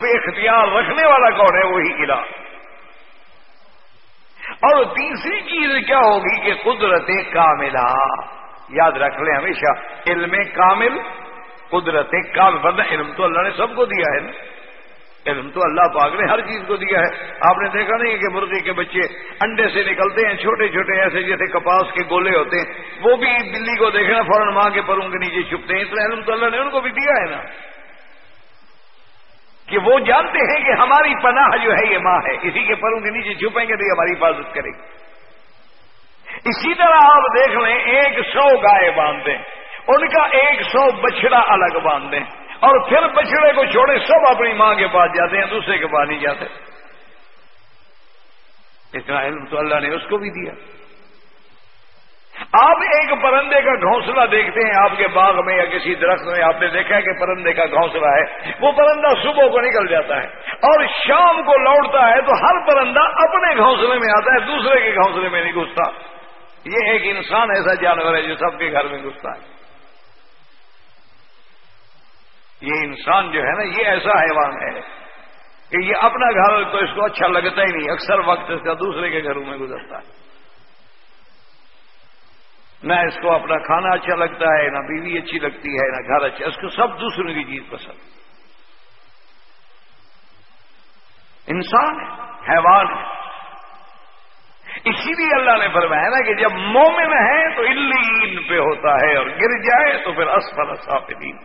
پہ اختیار رکھنے والا کون ہے؟ وہی الہ. اور تیسری چیز کیا ہوگی کہ قدرت کاملہ. یاد رکھ لیں ہمیشہ، علم کامل، قدرت کامل. ورنہ علم تو اللہ نے سب کو دیا ہے نا؟ علم تو اللہ پاک نے ہر چیز کو دیا ہے. آپ نے دیکھا نہیں کہ مرغی کے بچے انڈے سے نکلتے ہیں، چھوٹے چھوٹے ایسے جیسے کپاس کے گولے ہوتے ہیں، وہ بھی بلی کو دیکھنا فوراً ماں کے پروں کے نیچے چھپتے ہیں تو علم تو اللہ نے ان کو بھی دیا ہے نا؟ کہ وہ جانتے ہیں کہ ہماری پناہ جو ہے یہ ماں ہے کسی کے پروں کے نیچے چھپیں گے تو یہ ہماری حفاظت کرے گی۔ اسی طرح آپ دیکھ لیں، ایک سو گائے باندھ دیں ان کا ایک سو بچڑا الگ باندھ دیں اور پھر بچڑے کو چھوڑے، سب اپنی ماں کے پاس جاتے ہیں، دوسرے کے پاس نہیں جاتے۔ اتنا علم تو اللہ نے اس کو بھی دیا۔ آپ ایک پرندے کا گھونسلہ دیکھتے ہیں، آپ کے باغ میں یا کسی درخت میں آپ نے دیکھا ہے کہ پرندے کا گھونسلہ ہے۔ وہ پرندہ صبح کو نکل جاتا ہے اور شام کو لوٹتا ہے تو ہر پرندہ اپنے گھونسلے میں آتا ہے، دوسرے کے گھونسلے میں نہیں گھستا۔ یہ ایک انسان ایسا جانور ہے جو سب کے گھر میں گھستا ہے۔ یہ انسان جو ہے نا، یہ ایسا حیوان ہے کہ یہ اپنا گھر تو اس کو اچھا لگتا ہی نہیں، اکثر وقت اس کا دوسرے کے گھروں میں گزرتا ہے۔ نہ اس کو اپنا کھانا اچھا لگتا ہے، نہ بیوی اچھی لگتی ہے، نہ گھر اچھا۔ اس کو سب دوسروں کی چیز پسند۔ انسان ہے، حیوان ہے۔ اسی لیے اللہ نے فرمایا نا کہ جب مومن ہے تو الین پہ ہوتا ہے اور گر جائے تو پھر اسفل صافدین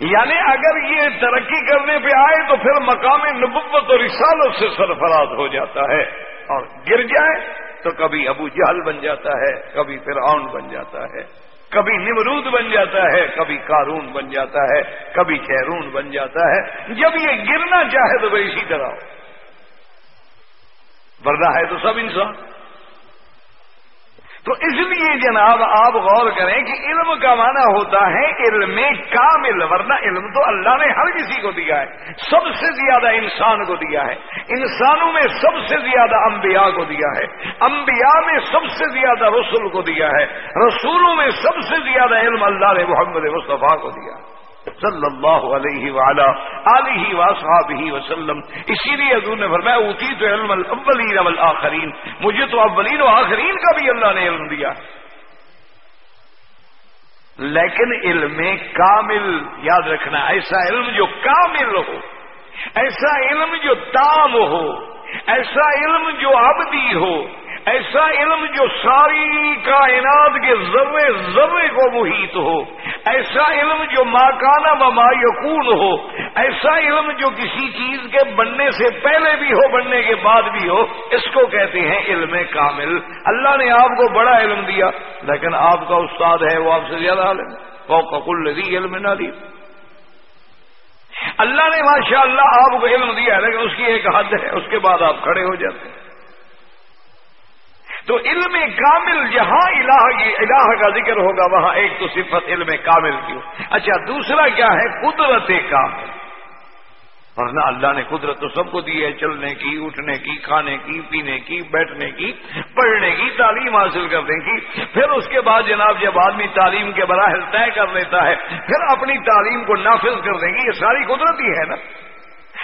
یعنی اگر یہ ترقی کرنے پہ آئے تو پھر مقام نبوت اور رسالت سے سرفراز ہو جاتا ہے۔ اور گر جائے تو کبھی ابو جہل بن جاتا ہے، کبھی فرعون بن جاتا ہے، کبھی نمرود بن جاتا ہے، کبھی کارون بن جاتا ہے، کبھی شہرون بن جاتا ہے۔ جب یہ گرنا چاہے تو وہ اسی طرح ورنہ ہے تو سب انسان۔ تو اس لیے جناب آپ غور کریں کہ علم کا معنی ہوتا ہے علم کامل، ورنہ علم تو اللہ نے ہر کسی کو دیا ہے، سب سے زیادہ انسان کو دیا ہے۔ انسانوں میں سب سے زیادہ انبیاء کو دیا ہے۔ انبیاء میں سب سے زیادہ رسول کو دیا ہے۔ رسولوں میں سب سے زیادہ علم اللہ نے محمد مصطفیٰ کو دیا۔ ہے صلی اللہ علیہ وعلا علیہ واصحابہ وسلم۔ اسی لیے حضور نے فرمایا اوتی تو علم الاولین والآخرین۔ مجھے تو اولین و آخرین کا بھی اللہ نے علم دیا۔ لیکن علم کامل، یاد رکھنا، ایسا علم جو کامل ہو، ایسا علم جو تام ہو، ایسا علم جو ابدی ہو ایسا علم جو ساری کائنات کے ذرے ذرے کو محیط ہو، ایسا علم جو ماکانہ و ما یقون ہو، ایسا علم جو کسی چیز کے بننے سے پہلے بھی ہو، بننے کے بعد بھی ہو، اس کو کہتے ہیں علم کامل۔ اللہ نے آپ کو بڑا علم دیا، لیکن آپ کا استاد ہے، وہ آپ سے زیادہ علم وہ ککل دی علم نہ دی اللہ نے ماشاء اللہ آپ کو علم دیا ہے لیکن اس کی ایک حد ہے، اس کے بعد آپ کھڑے ہو جاتے ہیں۔ تو علم کامل جہاں الہ الہ کا ذکر ہوگا، وہاں ایک تو صفت علم کامل کی ہو۔ اچھا دوسرا کیا ہے؟ قدرت کامل۔ ورنہ اللہ نے قدرت تو سب کو دی ہے، چلنے کی، اٹھنے کی، کھانے کی، پینے کی، بیٹھنے کی، پڑھنے کی، تعلیم حاصل کرنے کی۔ پھر اس کے بعد جناب جب آدمی تعلیم کے براہ طے کر لیتا ہے، پھر اپنی تعلیم کو نافذ کر دیں گی یہ ساری قدرت ہی ہے نا۔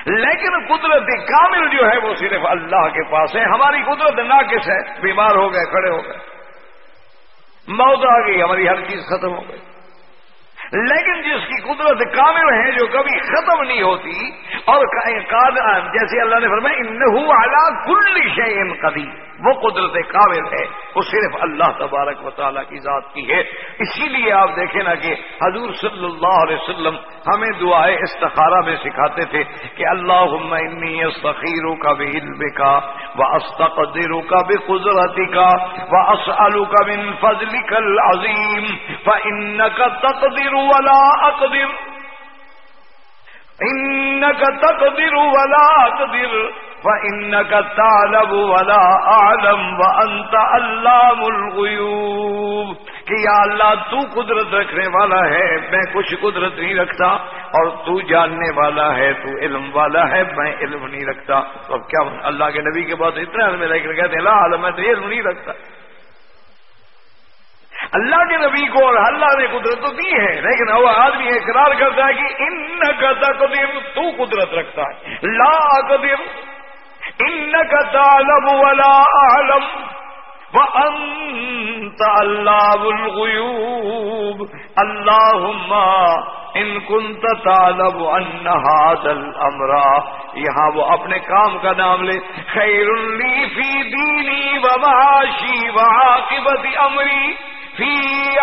لیکن قدرت کامل جو ہے وہ صرف اللہ کے پاس ہے۔ ہماری قدرت ناقص ہے۔ بیمار ہو گئے، کھڑے ہو گئے۔ موت آ گئی، ہماری ہر چیز ختم ہو گئی۔ لیکن جس کی قدرت کامل ہے جو کبھی ختم نہیں ہوتی، اور جیسے اللہ نے فرمایا، انہو کل شعین قدیم وہ قدرت قابل ہے، وہ صرف اللہ تبارک و تعالیٰ کی ذات کی ہے۔ اسی لیے آپ دیکھیں نا کہ حضور صلی اللہ علیہ وسلم ہمیں دعائیں استخارہ میں سکھاتے تھے کہ اللہ انی استخیروں کا بھی علم کا وہ استقدروں کا بھی قدرتی کا وہ اسلو کا بن فضل کل عظیم و ان کا تقدر ولا اقدر۔ ان کا تقدر ولا اقدر۔ فَإِنَّكَ تَعْلَمُ وَلَا أَعْلَمُ وَأَنْتَ عَلَّامُ الْغُيُوبِ کہ یا اللہ تو قدرت رکھنے والا ہے، میں کچھ قدرت نہیں رکھتا، اور تو جاننے والا ہے، تو علم والا ہے، میں علم نہیں رکھتا۔ تو اب کیا اللہ کے نبی کے بعد اتنا علم رہ کہتے ہیں، لا عالم میں تو علم نہیں رکھتا۔ اللہ کے نبی کو اور اللہ نے قدرت تو دی ہے، لیکن وہ آدمی اقرار کرتا ہے کہ ان کا قدیم تو قدرت رکھتا ہے۔ لا قدیم ان کا تعلم ولا عالم وانت اللہ الغیوب اللہم ان كنت تعلم ان هذا الامر یہاں وہ اپنے کام کا نام لے. خیر لی فی دینی و معاشی و عاقبت امری. فی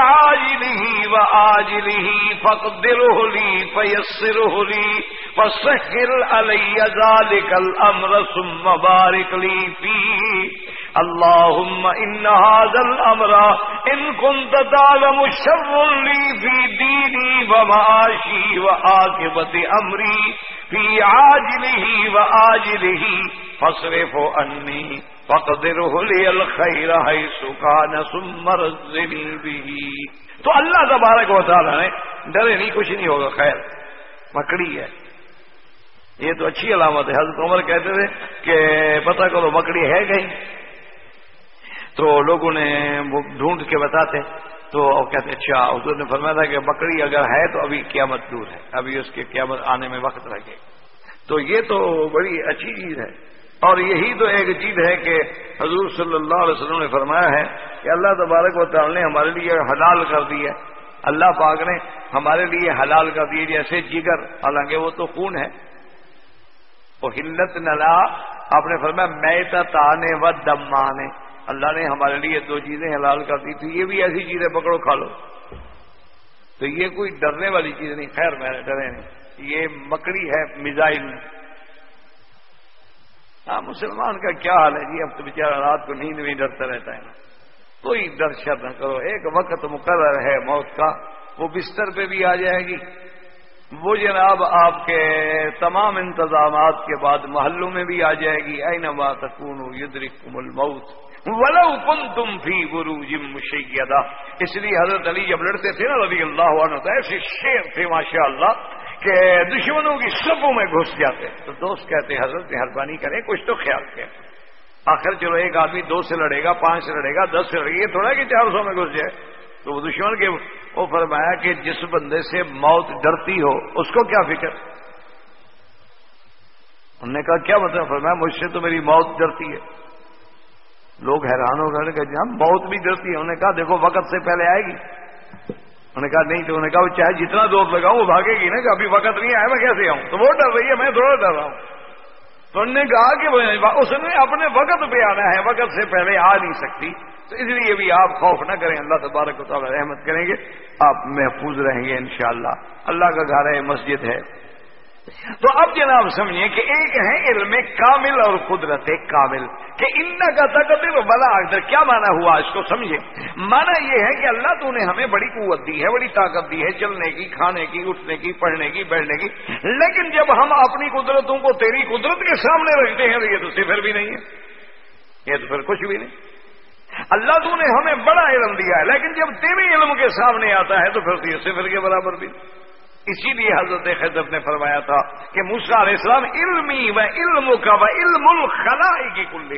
عاجلہ و آجلہ فقدرہ لی فیسرہ لی فسحر علی ذالک الامر ثم بارک لی فی اللهم إن هذا الأمر إن كنت تعلم شر لي في ديني ومعاشي وآكبة أمري في عاجله وآجله فاصرف عني فقدره لي الخير حيث كان ثم رزني به. تو اللہ تبارک و تعالی نے ڈرے نہیں، کچھ نہیں ہوگا، خیر، مکڑی ہے۔ یہ تو اچھی علامت ہے۔ حضرت عمر کہتے تھے کہ پتہ کرو مکڑی ہے کہیں تو لوگوں نے وہ ڈھونڈ کے بتاتے، تو کہتے اچھا حضور نے فرمایا تھا کہ بکری اگر ہے تو ابھی قیامت دور ہے، ابھی اس کے قیامت آنے میں وقت لگے۔ تو یہ تو بڑی اچھی چیز ہے۔ اور یہی تو ایک چیز ہے کہ حضور صلی اللہ علیہ وسلم نے فرمایا ہے کہ اللہ تبارک و تعالی نے ہمارے لیے حلال کر دی ہے۔ اللہ پاک نے ہمارے لیے حلال کر دی جیسے جگر، حالانکہ وہ تو خون ہے۔ وہ ہلت نلا، آپ نے فرمایا میں تانے و دمانے۔ اللہ نے ہمارے لیے دو چیزیں حلال کر دی تھی۔ یہ بھی ایسی چیزیں پکڑو، کھا لو۔ تو یہ کوئی ڈرنے والی چیز نہیں۔ خیر، میں ڈرے نہیں۔ یہ مکڑی ہے، میزائل۔ ہاں مسلمان کا کیا حال ہے؟ جی اب تو بیچارہ رات کو نیند میں ڈرتا رہتا ہے نا۔ کوئی ڈر شر نہ کرو۔ ایک وقت مقرر ہے موت کا، وہ بستر پہ بھی آ جائے گی۔ وہ جناب آپ کے تمام انتظامات کے بعد محلوں میں بھی آ جائے گی۔ اینما تکون یدرکم الموت۔ ولو کن تم بھی گرو جم مشیدہ اس لیے حضرت علی جب لڑتے تھے نا رضی اللہ عنہ، تو ایسے شیر تھے ماشاء اللہ کہ دشمنوں کی سبوں میں گھس جاتے۔ تو دوست کہتے، حضرت مہربانی کریں، کچھ تو خیال کریں آخر چلو، ایک آدمی دو سے لڑے گا، پانچ سے لڑے گا، دس سے لڑے گا، یہ تھوڑا کہ چار سو میں گھس جائے۔ تو وہ دشمن کے، وہ فرمایا کہ جس بندے سے موت ڈرتی ہو، اس کو کیا فکر؟ انہوں نے کہا، کیا مطلب؟ فرمایا، مجھ سے تو میری موت ڈرتی ہے۔ لوگ حیران ہو گئے کہ جی جہاں بہت بھی ڈرتی ہے انہوں نے کہا، دیکھو، وقت سے پہلے آئے گی۔ انہوں نے کہا، نہیں، تو انہوں نے کہا، وہ چاہے جتنا دور لگاؤں وہ بھاگے گی نا کہ ابھی وقت نہیں آیا، میں کیسے آؤں؟ تو وہ ڈر رہی ہے، میں تھوڑا ڈر رہا ہوں۔ تو انہوں نے کہا کہ اس نے اپنے وقت پہ آنا ہے، وقت سے پہلے آ نہیں سکتی۔ تو اس لیے بھی آپ خوف نہ کریں۔ اللہ تبارک و تعالیٰ رحمت کریں گے۔ آپ محفوظ رہیں گے انشاءاللہ۔ اللہ کا گھر ہے، مسجد ہے۔ تو اب جناب سمجھیے کہ ایک ہے علم کامل اور قدرت کامل کہ ان کا تقدر بلا اکثر کیا مانا ہوا اس کو؟ سمجھے مانا یہ ہے کہ اللہ تو نے ہمیں بڑی قوت دی ہے، بڑی طاقت دی ہے چلنے کی، کھانے کی، اٹھنے کی، پڑھنے کی، بیٹھنے کی، لیکن جب ہم اپنی قدرتوں کو تیری قدرت کے سامنے رکھتے ہیں تو یہ تو صفر بھی نہیں ہے، یہ تو پھر کچھ بھی نہیں۔ اللہ تو نے ہمیں بڑا علم دیا ہے، لیکن جب تیرے علم کے سامنے آتا ہے تو پھر تو یہ صفر کے برابر بھی۔ نہیں اسی لیے حضرت خضر نے فرمایا تھا کہ علیہ السلام علمی و علم کا و علم الخلائی کی کل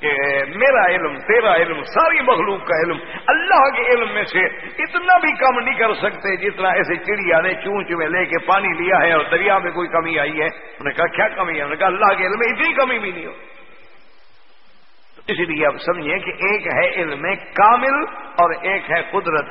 کہ میرا علم، تیرا علم، ساری مخلوق کا علم، اللہ کے علم میں سے اتنا بھی کم نہیں کر سکتے جتنا ایسے چڑیا نے چونچ میں لے کے پانی لیا ہے اور دریا میں کوئی کمی آئی ہے۔ انہوں نے کہا، کیا کمی ہے؟ انہوں نے کہا، اللہ کے علم میں اتنی کمی بھی نہیں ہو۔ اسی لیے آپ سمجھیں کہ ایک ہے علم کامل اور ایک ہے قدرت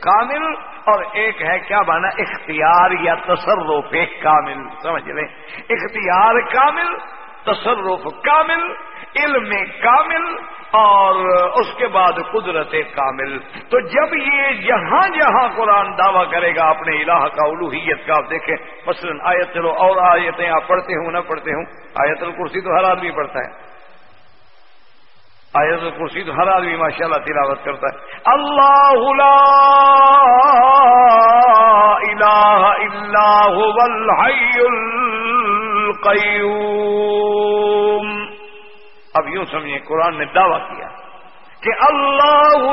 کامل اور ایک ہے کیا مانا اختیار یا تصرف کامل، سمجھ لیں۔ اختیار کامل، تصرف کامل، علم کامل اور اس کے بعد قدرت کامل۔ تو جب یہ جہاں جہاں قرآن دعویٰ کرے گا، اپنے الہ کا، الوحیت کا، آپ دیکھیں، مثلاً آیت چلو اور آیتیں آپ پڑھتے ہوں، نہ پڑھتے ہوں، آیت الکرسی تو ہر آدمی پڑھتا ہے۔ آیت کرسی تو ہر آدمی ماشاء اللہ تلاوت کرتا ہے۔ اللہ الہ الا هو الحی القیوم۔ اب یوں سمجھیں، قرآن نے دعویٰ کیا کہ اللہ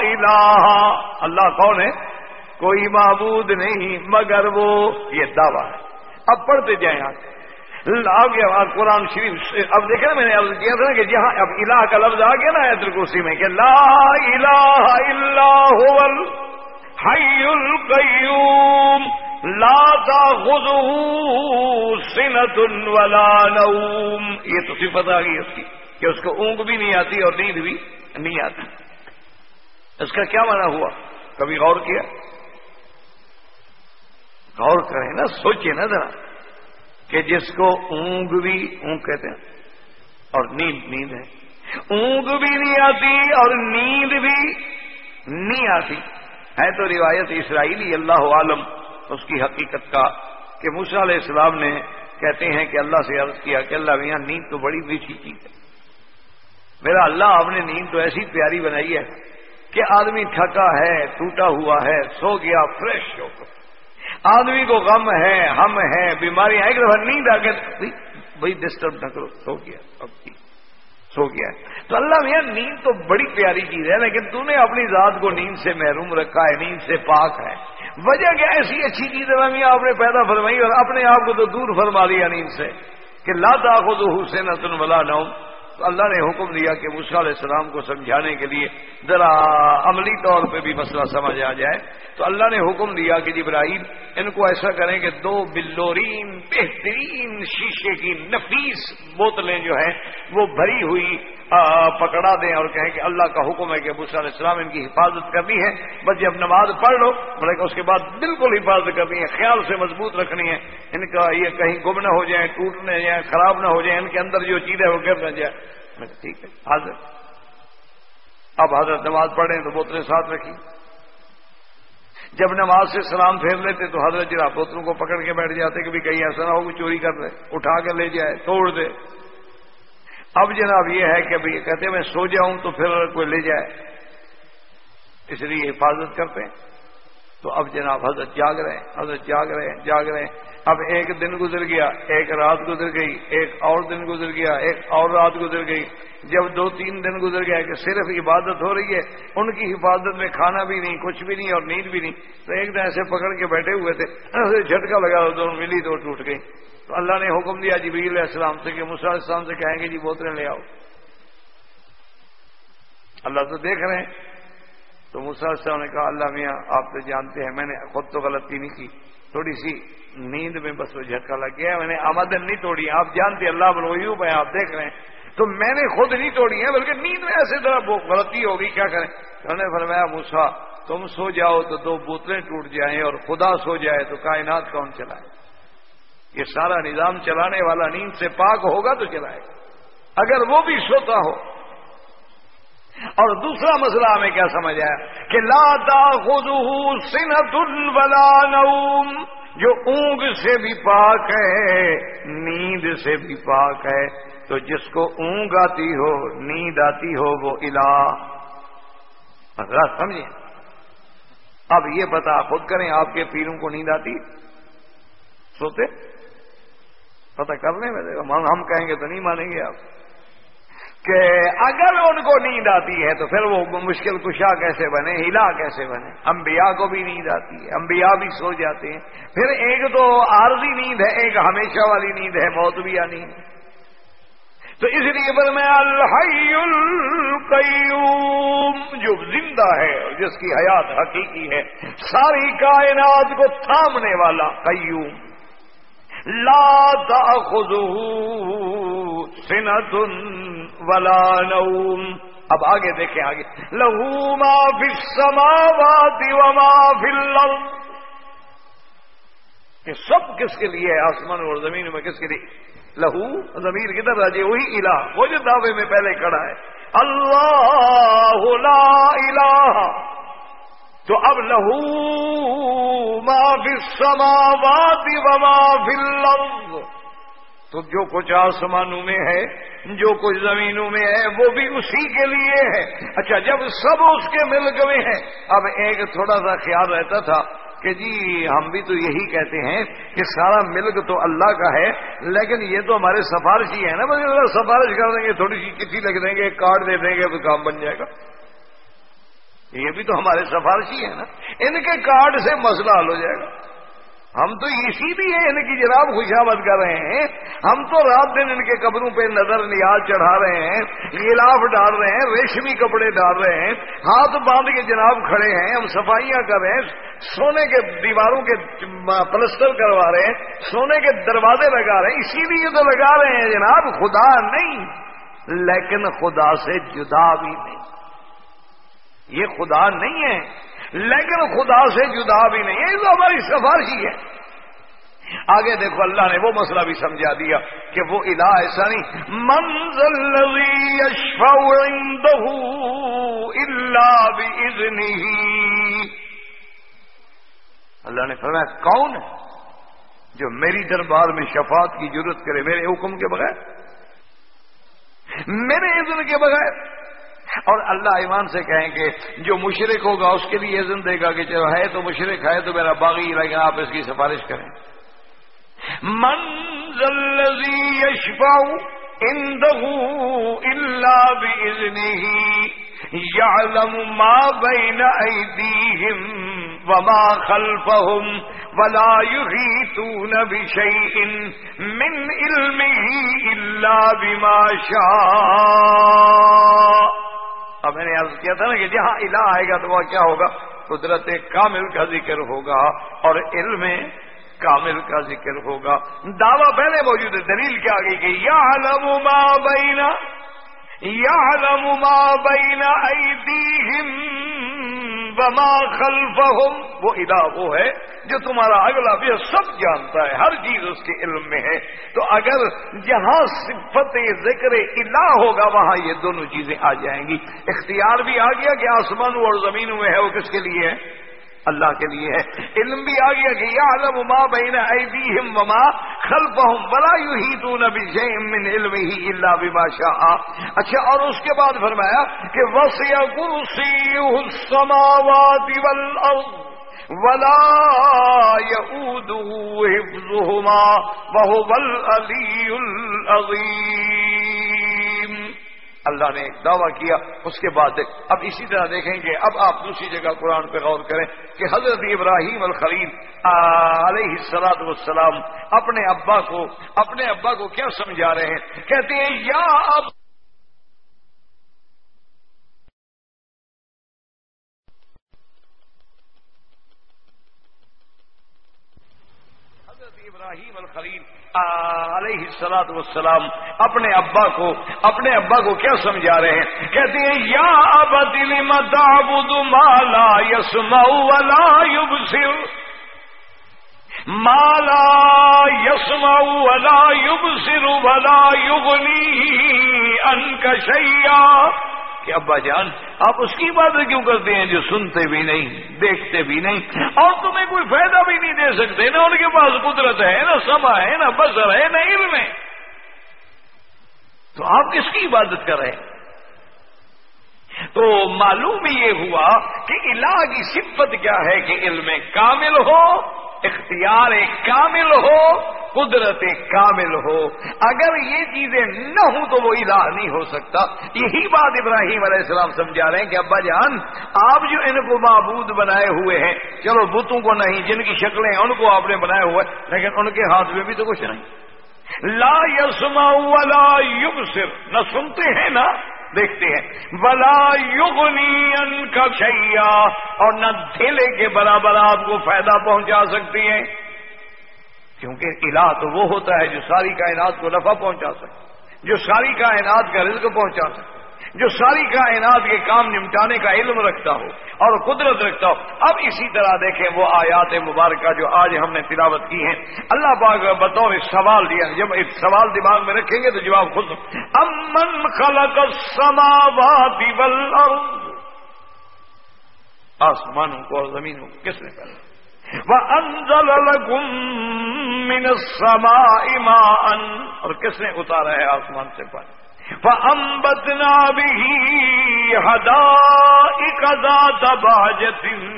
الہ۔ اللہ کون ہے؟ کوئی معبود نہیں، مگر وہ یہ دعویٰ ہے۔ اب پڑھتے جائیں آپ آ گیا قرآن شریف اب دیکھا میں نے اب کیا تھا کہ جہاں اب الہ کا لفظ آ گیا نا حیدر کرسی میں کہ لا الہ الا هو الحی القیوم، لا تاخذه سنة ولا نوم۔ یہ تو صفت آ گئی اس کی کہ اس کو اونگ بھی نہیں آتی اور نیند بھی نہیں آتی۔ اس کا کیا معنی ہوا؟ کبھی غور کیا؟ غور کریں نا سوچے نا ذرا۔ کہ جس کو اونگ بھی اونگ کہتے ہیں، اور نیند نیند ہے۔ اونگ بھی نہیں آتی اور نیند بھی نہیں آتی۔ ہے تو روایت اسرائیلی، اللہ عالم، اس کی حقیقت کا کہ موسا علیہ السلام نے کہتے ہیں کہ اللہ سے عرض کیا کہ اللہ، میاں، نیند تو بڑی میٹھی چیز ہے۔ میرا اللہ، آپ نے نیند تو ایسی پیاری بنائی ہے کہ آدمی تھکا ہے، ٹوٹا ہوا ہے، سو گیا، فریش ہو کر۔ آدمی کو غم ہے، ہم ہے بیماریاں ایک دفعہ نیند آ گیا بھائی ڈسٹرب نہ کرو، سو گیا، اب جی، سو گیا تو اللہ میاں، نیند تو بڑی پیاری چیز ہے، لیکن تو نے اپنی ذات کو نیند سے محروم رکھا ہے، نیند سے پاک ہے۔ وجہ کیا ایسی اچھی چیز ہے میاں، آپ نے پیدا فرمائی اور اپنے آپ کو تو دور فرما لیا نیند سے کہ لاتا کو تو حسین تن ولا نو تو اللہ نے حکم دیا کہ مسا علیہ السلام کو سمجھانے کے لیے ذرا عملی طور پہ بھی مسئلہ سمجھ آ جائے۔ تو اللہ نے حکم دیا کہ جبرائیل ان کو ایسا کریں کہ دو بلورین بہترین شیشے کی نفیس بوتلیں جو ہیں وہ بھری ہوئی پکڑا دیں اور کہیں کہ اللہ کا حکم ہے کہ علیہ السلام ان کی حفاظت کرنی ہے، بس جب نماز پڑھ لو بولے کہ اس کے بعد بالکل حفاظت کرنی ہے، خیال سے مضبوط رکھنی ہے۔ ان کا یہ کہیں گم نہ ہو جائیں ٹوٹ نہ جائیں خراب نہ ہو جائیں، ان کے اندر جو چیز ہے وہ گر نہ جائے ٹھیک ہے، حاضر۔ اب حضرت نماز پڑھیں تو بوتلیں ساتھ رکھی۔ جب نماز سے سلام پھیر لیتے تو حضرت جرا بوتلوں کو پکڑ کے بیٹھ جاتے کہ کہیں ایسا نہ ہو کہ چوری کر دے اٹھا کے لے جائے، توڑ دے۔ اب جناب یہ ہے کہ ابھی کہتے میں سو جاؤں تو پھر کوئی لے جائے۔ اس لیے حفاظت کرتے ہیں۔ تو اب جناب حضرت جاگ رہے ہیں، حضرت جاگ رہے ہیں، جاگ رہے ہیں۔ اب ایک دن گزر گیا، ایک رات گزر گئی، ایک اور دن گزر گیا، ایک اور رات گزر گئی۔ جب دو تین دن گزر گیا کہ صرف عبادت ہو رہی ہے، ان کی حفاظت میں کھانا بھی نہیں، کچھ بھی نہیں اور نیند بھی نہیں۔ تو ایک دن ایسے پکڑ کے بیٹھے ہوئے تھے جھٹکا لگا دونوں ملی تو ٹوٹ گئی تو اللہ نے حکم دیا جی علیہ السلام سے کہ علیہ السلام سے کہیں گے جی بوتلیں لے آؤ۔ اللہ تو دیکھ رہے ہیں۔ تو السلام نے کہا، اللہ میاں، آپ تو جانتے ہیں، میں نے خود تو غلطی نہیں کی۔ تھوڑی سی نیند میں بس وہ جھٹکا لگ گیا، میں نے آمدن نہیں توڑی، آپ جانتے اللہ بلو میں آپ دیکھ رہے ہیں۔ تو میں نے خود نہیں توڑی ہے بلکہ نیند میں ایسے طرح غلطی ہوگی کیا کریں؟ تو نے فرمایا موسا تم سو جاؤ تو دو بوتلیں ٹوٹ جائیں اور خدا سو جائے تو کائنات کون چلائے؟ یہ سارا نظام چلانے والا نیند سے پاک ہوگا تو چلائے۔ اگر وہ بھی سوتا ہو۔ اور دوسرا مسئلہ ہمیں کیا سمجھ آیا؟ کہ لا خود سنت البلا نوم۔ جو اونگ سے بھی پاک ہے، نیند سے بھی پاک ہے، تو جس کو اونگ آتی ہو، نیند آتی ہو، وہ الہ۔ سمجھے اب یہ پتا خود کریں آپ کے پیروں کو نیند آتی؟ سوتے؟ پتہ کرنے میں ہم کہیں گے تو نہیں مانیں گے آپ۔ کہ اگر ان کو نیند آتی ہے تو پھر وہ مشکل کشا کیسے بنے، ہلا کیسے بنے؟ انبیاء کو بھی نیند آتی ہے، انبیاء بھی سو جاتے ہیں۔ پھر ایک تو عارضی نیند ہے، ایک ہمیشہ والی نیند ہے، موت بھی آنی تو اس لیے پر میں الحی القیوم جو زندہ ہے اور جس کی حیات حقیقی ہے، ساری کائنات کو تھامنے والا قیوم۔ لا تأخذه سنة ولا نوم. اب آگے دیکھیں آگے. لہو ما فی السماوات وما فی الارض. یہ سب کس کے لیے ہے؟ آسمان اور زمین میں کس کے لیے؟ لہو زمین کدھر راجے جی وہی الہ. وہ جو دعوے میں پہلے کھڑا ہے. اللہ لا الہ. تو اب لہو ما فی السماوات وما فی الارض۔ تو جو کچھ آسمانوں میں ہے، جو کچھ زمینوں میں ہے، وہ بھی اسی کے لیے ہے۔ اچھا جب سب اس کے ملک میں ہیں، اب ایک تھوڑا سا خیال رہتا تھا کہ جی ہم بھی تو یہی کہتے ہیں کہ سارا ملک تو اللہ کا ہے، لیکن یہ تو ہمارے سفارشی ہے نا۔ بس سفارش کر دیں گے، تھوڑی سی چٹھی لگ دیں گے کارڈ دے دیں گے تو کام بن جائے گا۔ یہ بھی تو ہمارے سفارشی ہیں نا۔ ان کے کارڈ سے مسئلہ حل ہو جائے گا۔ ہم تو اسی لیے ان کی جناب خوشامد کر رہے ہیں۔ ہم تو رات دن ان کے قبروں پہ نظر نیاز چڑھا رہے ہیں غلاف ڈال رہے ہیں، ریشمی کپڑے ڈال رہے ہیں۔ ہاتھ باندھ کے جناب کھڑے ہیں، ہم صفائیاں کر رہے ہیں۔ سونے کے دیواروں کے پلسٹر کروا رہے ہیں، سونے کے دروازے لگا رہے ہیں۔ اسی لیے تو لگا رہے ہیں جناب، خدا نہیں، لیکن خدا سے جدا بھی نہیں۔ یہ خدا نہیں ہے، لیکن خدا سے جدا بھی نہیں ہے تو ہماری سفارشی ہے۔ آگے دیکھو، اللہ نے وہ مسئلہ بھی سمجھا دیا کہ وہ الہ ایسا نہیں منزل اللہ اللہ نے فرمایا، کون ہے جو میری دربار میں شفاعت کی ضرورت کرے، میرے حکم کے بغیر؟ میرے اذن کے بغیر۔ اور اللہ ایمان سے کہیں کہ جو مشرق ہوگا اس کے لیے عزم دے گا کہ چلو ہے تو مشرق ہے تو میرا باغی لیکن آپ اس کی سفارش کریں۔ منزل یشفا الا باذنه يعلم ما بين ايديهم وما خلفهم ولا يحيطون بشيء من علمه الا بما شاء۔ اب میں نے عرض کیا تھا نا کہ جہاں الہ آئے گا تو وہ کیا ہوگا؟ قدرت کامل کا ذکر ہوگا اور علم کامل کا ذکر ہوگا۔ دعویٰ پہلے موجود ہے، دلیل کیا گئی کہ یا ما بینا یا ما بینا ایدیہم وما خلفہم وہ الہ وہ ہے جو تمہارا اگلا بھی سب جانتا ہے، ہر چیز اس کے علم میں ہے۔ تو اگر جہاں صفت ذکر الہ ہوگا، وہاں یہ دونوں چیزیں آ جائیں گی۔ اختیار بھی آ گیا کہ آسمانوں اور زمینوں میں ہے، وہ کس کے لیے ہے؟ اللہ کے لیے ہے۔ علم بھی آ گیا کہ یا علم ما بین ایدیہم وما خلفہم ولا یحیطون بشیء من علمہ الا بما شاء۔ اچھا اور اس کے بعد فرمایا کہ وسع کرسیہ السماوات والارض ولا يؤوده حفظهما وهو العلي العظيم اللہ نے ایک دعویٰ کیا، اس کے بعد اب اسی طرح دیکھیں گے، اب آپ دوسری جگہ قرآن پہ غور کریں کہ حضرت ابراہیم الخلیل علیہ السلاط والسلام اپنے ابا کو، اپنے ابا کو کیا سمجھا رہے ہیں؟ کہتے ہیں، یا اب حضرت ابراہیم الخلیل علیہ السلاط والسلام اپنے ابا کو، اپنے ابا کو کیا سمجھا رہے ہیں؟ کہتے ہیں، یا اب دل مدابد مالا یسما ولا یبصر؟ مالا یسما ولا یبصر ولا یغنی ان شیا کہ ابا جان، آپ اس کی باتیں کیوں کرتے ہیں جو سنتے بھی نہیں، دیکھتے بھی نہیں؟ اور تمہیں کوئی فائدہ بھی نہیں دے سکتے نا ان کے پاس قدرت ہے نا سما ہے نا بسر ہے نا علم ہے۔ تو آپ کس کی عبادت کر رہے ہیں؟ تو معلوم یہ ہوا کہ الہ کی صفت کیا ہے کہ علم کامل ہو اختیار کامل ہو، قدرت کامل ہو۔ اگر یہ چیزیں نہ ہوں تو وہ الہ نہیں ہو سکتا۔ یہی بات ابراہیم علیہ السلام سمجھا رہے ہیں کہ ابا جان، آپ جو ان کو معبود بنائے ہوئے ہیں، چلو بتوں کو نہیں، جن کی شکلیں ہیں، ان کو آپ نے بنائے ہوئے، لیکن ان کے ہاتھ میں بھی تو کچھ نہیں۔ لا یسما ولا یبصر۔ نہ سنتے ہیں نا دیکھتے ہیں۔ بلا یغنی ان کا شیا اور نہ دھیلے کے برابر آپ کو فائدہ پہنچا سکتی ہیں۔ کیونکہ الہ تو وہ ہوتا ہے جو ساری کائنات کو نفع پہنچا سکے۔ جو ساری کائنات کا رزق پہنچا سکے۔ جو ساری کائنات کے کام نمٹانے کا علم رکھتا ہو اور قدرت رکھتا ہو۔ اب اسی طرح دیکھیں وہ آیات مبارکہ جو آج ہم نے تلاوت کی ہیں۔ اللہ پاک بطور سوال دیا جب ایک سوال دماغ میں رکھیں گے تو جواب خود امن خلق السماوات والارض۔ آسمانوں کو اور زمینوں کو کس نے کرا وَأَنزَلَ لَكُم مِّنَ السَّمَاءِ مَاءً۔ اور کس نے اتارا ہے آسمان سے پانی؟ فَأَنبَتْنَا بِهِ حَدَائِقَ ذَاتَ بَهْجَةٍ۔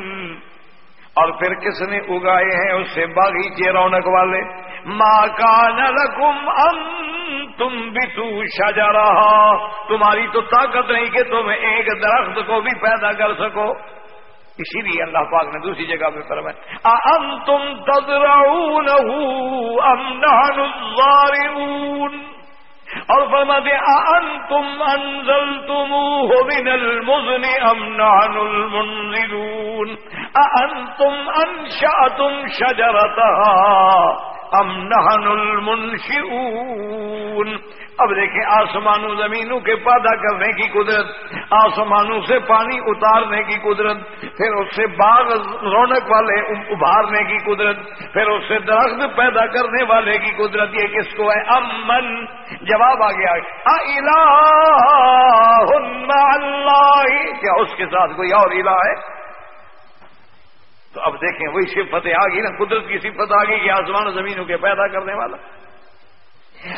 اور پھر کس نے اگائے ہیں اس سے باغیچے رونق والے؟ ما کان لکم ان تم بھی تو تمہاری تو طاقت نہیں کہ تم ایک درخت کو بھی پیدا کر سکو۔ اسی لیے اللہ پاک نے دوسری جگہ پہ فرمایا ام تم تدراؤ ام نحن الظالمون اور فرماتے ان تم انزل تم من المزن ام نان المنزلون ان تم انشا تم شجرتا ام نحن المنشئون اب دیکھیں آسمانوں زمینوں کے پیدا کرنے کی قدرت، آسمانوں سے پانی اتارنے کی قدرت، پھر اس سے باغ رونق والے ابھارنے کی قدرت، پھر اس سے درخت پیدا کرنے والے کی قدرت، یہ کس کو ہے؟ امن۔ جواب آ گیا۔ اللہ کیا اس کے ساتھ کوئی اور الہ ہے؟ تو اب دیکھیں وہی صفتیں آ گئی نا، قدرت کی صفت آ گئی کہ آسمان و زمینوں کے پیدا کرنے والا۔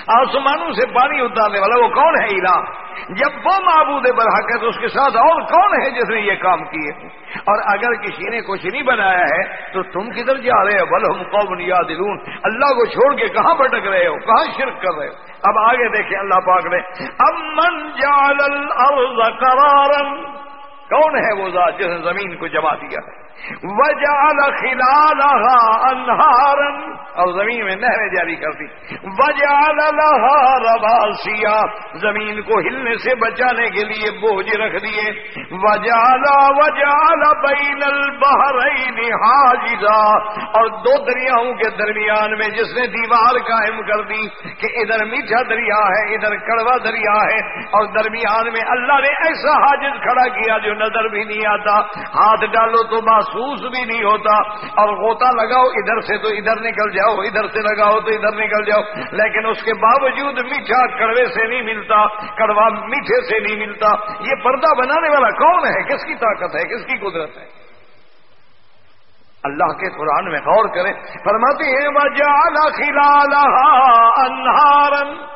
آسمانوں سے پانی اتارنے والا وہ کون ہے الہ؟ جب وہ معبود برحق ہے تو اس کے ساتھ اور کون ہے جس نے یہ کام کیے؟ اور اگر کسی نے کچھ نہیں بنایا ہے تو تم کدھر جا رہے ہو؟ بل ہم قوم یاد اللہ کو چھوڑ کے کہاں بھٹک رہے ہو؟ کہاں شرک کر رہے ہو؟ اب آگے دیکھیں اللہ پاک نے۔ امن جال قرارن کون ہے وہ ذات جس نے زمین کو جما دیا؟ ہے وجال خلالها انہارا. اور زمین میں نہریں جاری کر دی. وجال لها رواسیا زمین کو ہلنے سے بچانے کے لیے بوجھ رکھ دیے. وجالا وجال بین البحرین حاجزا. اور دو دریاؤں کے درمیان میں جس نے دیوار قائم کر دی کہ ادھر میٹھا دریا ہے، ادھر کڑوا دریا ہے. اور درمیان میں اللہ نے ایسا حاجز کھڑا کیا جو نظر بھی نہیں آتا. ہاتھ ڈالو تو بس محسوس بھی نہیں ہوتا اور غوطہ لگاؤ، ادھر سے تو ادھر نکل جاؤ، ادھر سے لگاؤ تو ادھر نکل جاؤ۔ لیکن اس کے باوجود میٹھا کڑوے سے نہیں ملتا، کڑوا میٹھے سے نہیں ملتا۔ یہ پردہ بنانے والا کون ہے؟ کس کی طاقت ہے؟ کس کی قدرت ہے؟ اللہ کے قرآن میں غور کریں، فرماتے ہیں وجہ خلال انہارن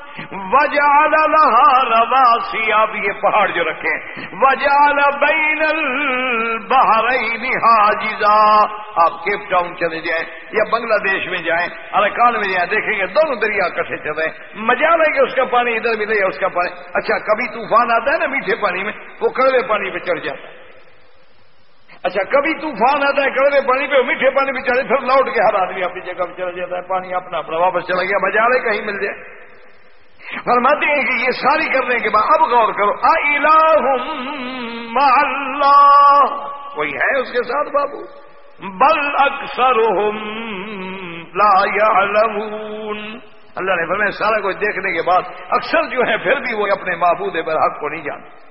وجال لہا رواسی اب یہ پہاڑ جو رکھے وجال بین البحرین حاجزا۔ آپ کیپ ٹاؤن چلے جائیں یا بنگلہ دیش میں جائیں، ارکان میں جائیں، دیکھیں گے دونوں دریا کٹھے چل رہے ہیں۔ مزہ لے کہ اس کا پانی ادھر ملے یا اس کا پانی۔ اچھا کبھی طوفان آتا ہے نا میٹھے پانی میں، وہ کڑوے پانی پہ چڑھ جاتا ہے۔ اچھا کبھی طوفان آتا ہے کڑوے پانی پہ میٹھے پانی پہ چڑھے پھر لوٹ کے ہر آدمی اپنی جگہ پہ چڑھ جاتا ہے، پانی اپنا اپنا واپس چلا گیا مزہ کہیں مل جائے۔ فرماتے ہیں کہ یہ ساری کرنے کے بعد، اب غور کرو اللہ، کوئی ہے اس کے ساتھ بابو؟ بل اکثر لا يعلمون اللہ نے فرمایا، سارا کچھ دیکھنے کے بعد، اکثر جو ہے پھر بھی وہ اپنے معبود برحق کو نہیں جانتے۔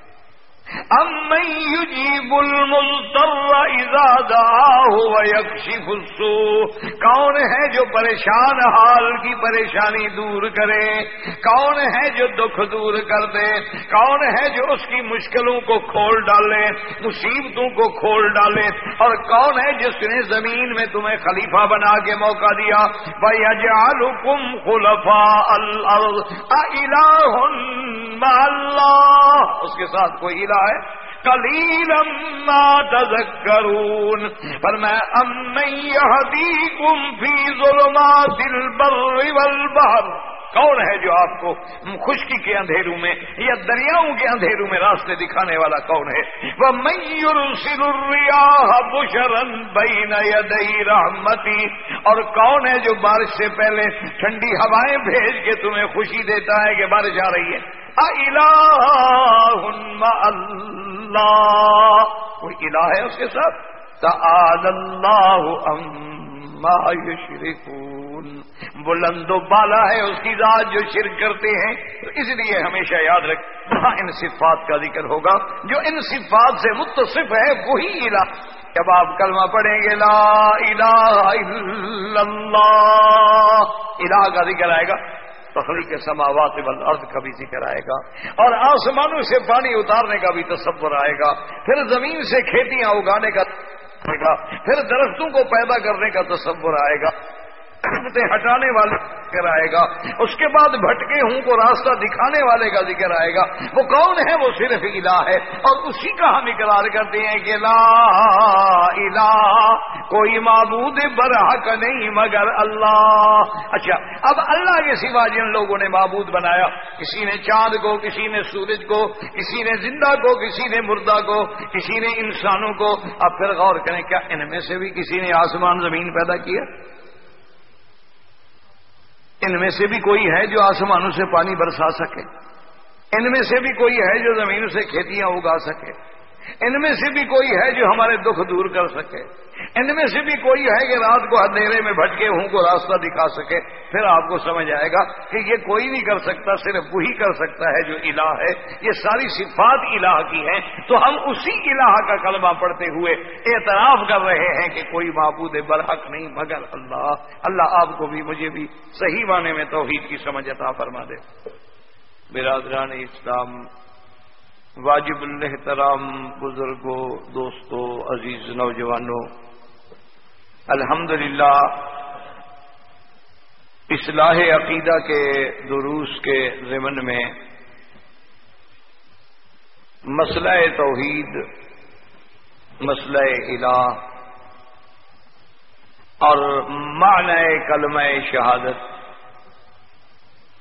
يجيب المضطر اذا دعاه ويكشف السوء کون ہے جو پریشان حال کی پریشانی دور کرے؟ کون ہے جو دکھ دور کر دے؟ کون ہے جو اس کی مشکلوں کو کھول ڈالے، مصیبتوں کو کھول ڈالے؟ اور کون ہے جس نے زمین میں تمہیں خلیفہ بنا کے موقع دیا؟ بھائی اجالکم خلفا اللہ اس کے ساتھ کوئی الہ ہے کلیل تذکرون پر میں فی ظلمات البر والبحر کون ہے جو آپ کو خشکی کے اندھیروں میں یا دریاؤں کے اندھیروں میں راستے دکھانے والا کون ہے؟ وہ میور سریا بشرن بین یدئی رحمتی اور کون ہے جو بارش سے پہلے ٹھنڈی ہوائیں بھیج کے تمہیں خوشی دیتا ہے کہ بارش آ رہی ہے؟ اللہ کوئی الہ ہے اس کے ساتھ؟ اللہ یشرکون بلند و بالا ہے اس کی ذات جو شرک کرتے ہیں، تو اس لیے ہمیشہ یاد رکھ، وہاں ان صفات کا ذکر ہوگا۔ جو ان صفات سے متصف ہے، وہی الہ۔ جب آپ کلمہ پڑھیں گے، لا الہ الا اللہ، الہ کا ذکر آئے گا۔ تخلیق سماوات والارض کا بھی ذکر آئے گا اور آسمانوں سے پانی اتارنے کا بھی تصور آئے گا پھر زمین سے کھیتیاں اگانے کا گا، پھر درختوں کو پیدا کرنے کا تصور آئے گا۔ ہٹانے والے ذکر آئے گا۔ اس کے بعد بھٹکے ہوں کو راستہ دکھانے والے کا ذکر آئے گا۔ وہ کون ہے؟ وہ صرف الہ ہے۔ اور اسی کا ہم اقرار کرتے ہیں کہ لا الہ، کوئی معبود برحق نہیں مگر اللہ۔ اچھا اب اللہ کے سوا جن لوگوں نے معبود بنایا، کسی نے چاند کو، کسی نے سورج کو، کسی نے زندہ کو، کسی نے مردہ کو، کسی نے انسانوں کو۔ اب پھر غور کریں، کیا ان میں سے بھی کسی نے آسمان زمین پیدا کیا؟ ان میں سے بھی کوئی ہے جو آسمانوں سے پانی برسا سکے؟ ان میں سے بھی کوئی ہے جو زمین سے کھیتیاں اگا سکے؟ ان میں سے بھی کوئی ہے جو ہمارے دکھ دور کر سکے ان میں سے بھی کوئی ہے کہ رات کو اندھیرے میں بھٹکے ہوں کو راستہ دکھا سکے پھر آپ کو سمجھ آئے گا کہ یہ کوئی نہیں کر سکتا، صرف وہی کر سکتا ہے جو الہ ہے۔ یہ ساری صفات الہ کی ہیں۔ تو ہم اسی الہ کا کلمہ پڑھتے ہوئے اعتراف کر رہے ہیں کہ کوئی معبود برحق نہیں، مگر اللہ۔ اللہ آپ کو بھی، مجھے بھی صحیح معنی میں توحید کی سمجھ عطا فرما دے۔ برادران اسلام واجب الحترام بزرگوں دوستوں عزیز نوجوانوں الحمد للہ اصلاح عقیدہ کے دروس کے ضمن میں مسئلہ توحید، مسئلہ الہ اور معنی کلمہ شہادت،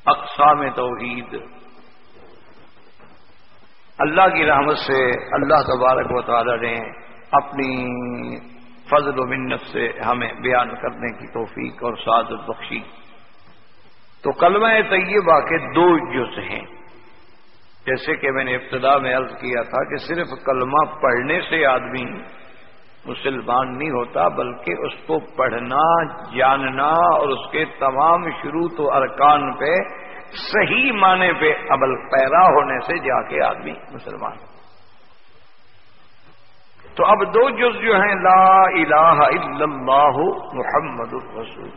اقسام توحید اللہ کی رحمت سے اللہ تبارک و تعالی نے اپنی فضل و منت سے ہمیں بیان کرنے کی توفیق اور سعادت بخشی۔ تو کلمہ طیبہ کے دو جز ہیں۔ جیسے کہ میں نے ابتدا میں عرض کیا تھا کہ صرف کلمہ پڑھنے سے آدمی مسلمان نہیں ہوتا، بلکہ اس کو پڑھنا، جاننا اور اس کے تمام شروع تو ارکان پہ صحیح معنی پہ عمل پیرا ہونے سے جا کے آدمی مسلمان تو اب دو جز جو ہیں، لا الہ الا اللہ محمد الرسول۔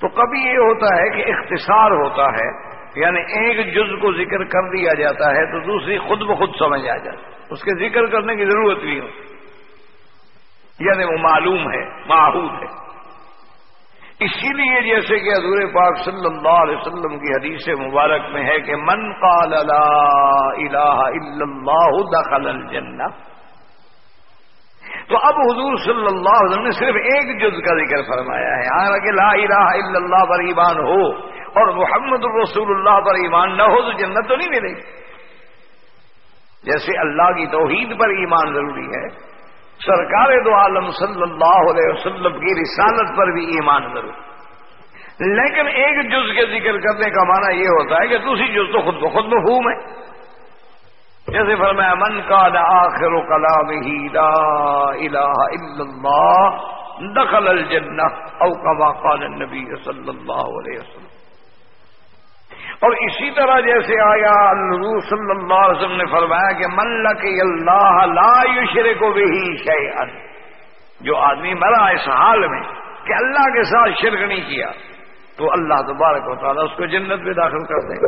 تو کبھی یہ ہوتا ہے کہ اختصار ہوتا ہے یعنی ایک جز کو ذکر کر دیا جاتا ہے تو دوسری خود بخود سمجھ آ جاتی اس کے ذکر کرنے کی ضرورت نہیں۔ ہوتی یعنی وہ معلوم ہے، معہود ہے۔ اسی لیے جیسے کہ حضور پاک صلی اللہ علیہ وسلم کی حدیث مبارک میں ہے کہ من قال لا الہ الا اللہ دخل الجنہ، تو اب حضور صلی اللہ علیہ وسلم نے صرف ایک جز کا ذکر فرمایا ہے، حالانکہ لا الہ الا اللہ پر ایمان ہو اور محمد الرسول اللہ پر ایمان نہ ہو تو جنت تو نہیں ملے گی۔ جیسے اللہ کی توحید پر ایمان ضروری ہے سرکار دو عالم صلی اللہ علیہ وسلم کی رسالت پر بھی ایمان ضرور لیکن ایک جز کے ذکر کرنے کا معنی یہ ہوتا ہے کہ دوسری جز تو خود بخود مفہوم ہے۔ جیسے فرمایا، من کا آخر کلام ہی لا الہ الا اللہ، دخل الجنہ، او کما قال النبی صلی اللہ علیہ وسلم۔ اور اسی طرح جیسے آیا اللہ صلی اللہ علیہ وسلم نے فرمایا کہ من لکی اللہ لا یشرک کو بھی شیئن جو آدمی مرا اس حال میں کہ اللہ کے ساتھ شرک نہیں کیا، تو اللہ تبارک و تعالیٰ اس کو جنت میں داخل کر دیں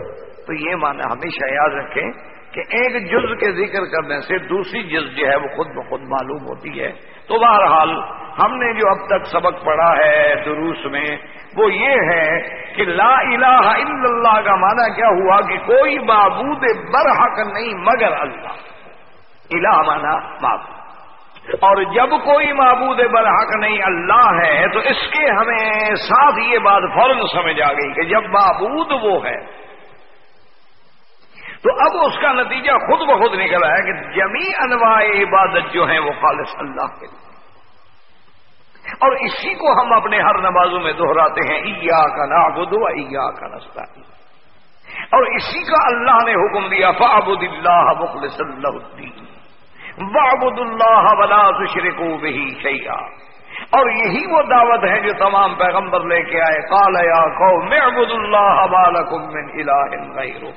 تو یہ معنی ہمیشہ یاد رکھیں کہ ایک جز کے ذکر کرنے سے دوسری جز جو ہے وہ خود بخود معلوم ہوتی ہے۔ تو بہرحال ہم نے جو اب تک سبق پڑھا ہے دروس میں، وہ یہ ہے کہ لا الہ الا اللہ کا معنی کیا ہوا کہ کوئی معبود برحق نہیں مگر اللہ۔ الہ مانا معبود۔ اور جب کوئی معبود برحق نہیں اللہ ہے، تو اس کے ہمیں ساتھ یہ بات فوراً سمجھ آ گئی کہ جب معبود وہ ہے، تو اب اس کا نتیجہ خود بخود نکلا ہے کہ جمی انواع عبادت جو ہیں وہ خالص اللہ کے۔ لیے اور اسی کو ہم اپنے ہر نمازوں میں دہراتے ہیں ایا کا نابود ایا کا نستا اور اسی کا اللہ نے حکم دیا فعبد اللہ مخلص اللہ الدین. بابد اللہ ولا تشرکو بہی شیا اور یہی وہ دعوت ہے جو تمام پیغمبر لے کے آئے کال یا کو میں ابود اللہ بالکم من الہ غیرو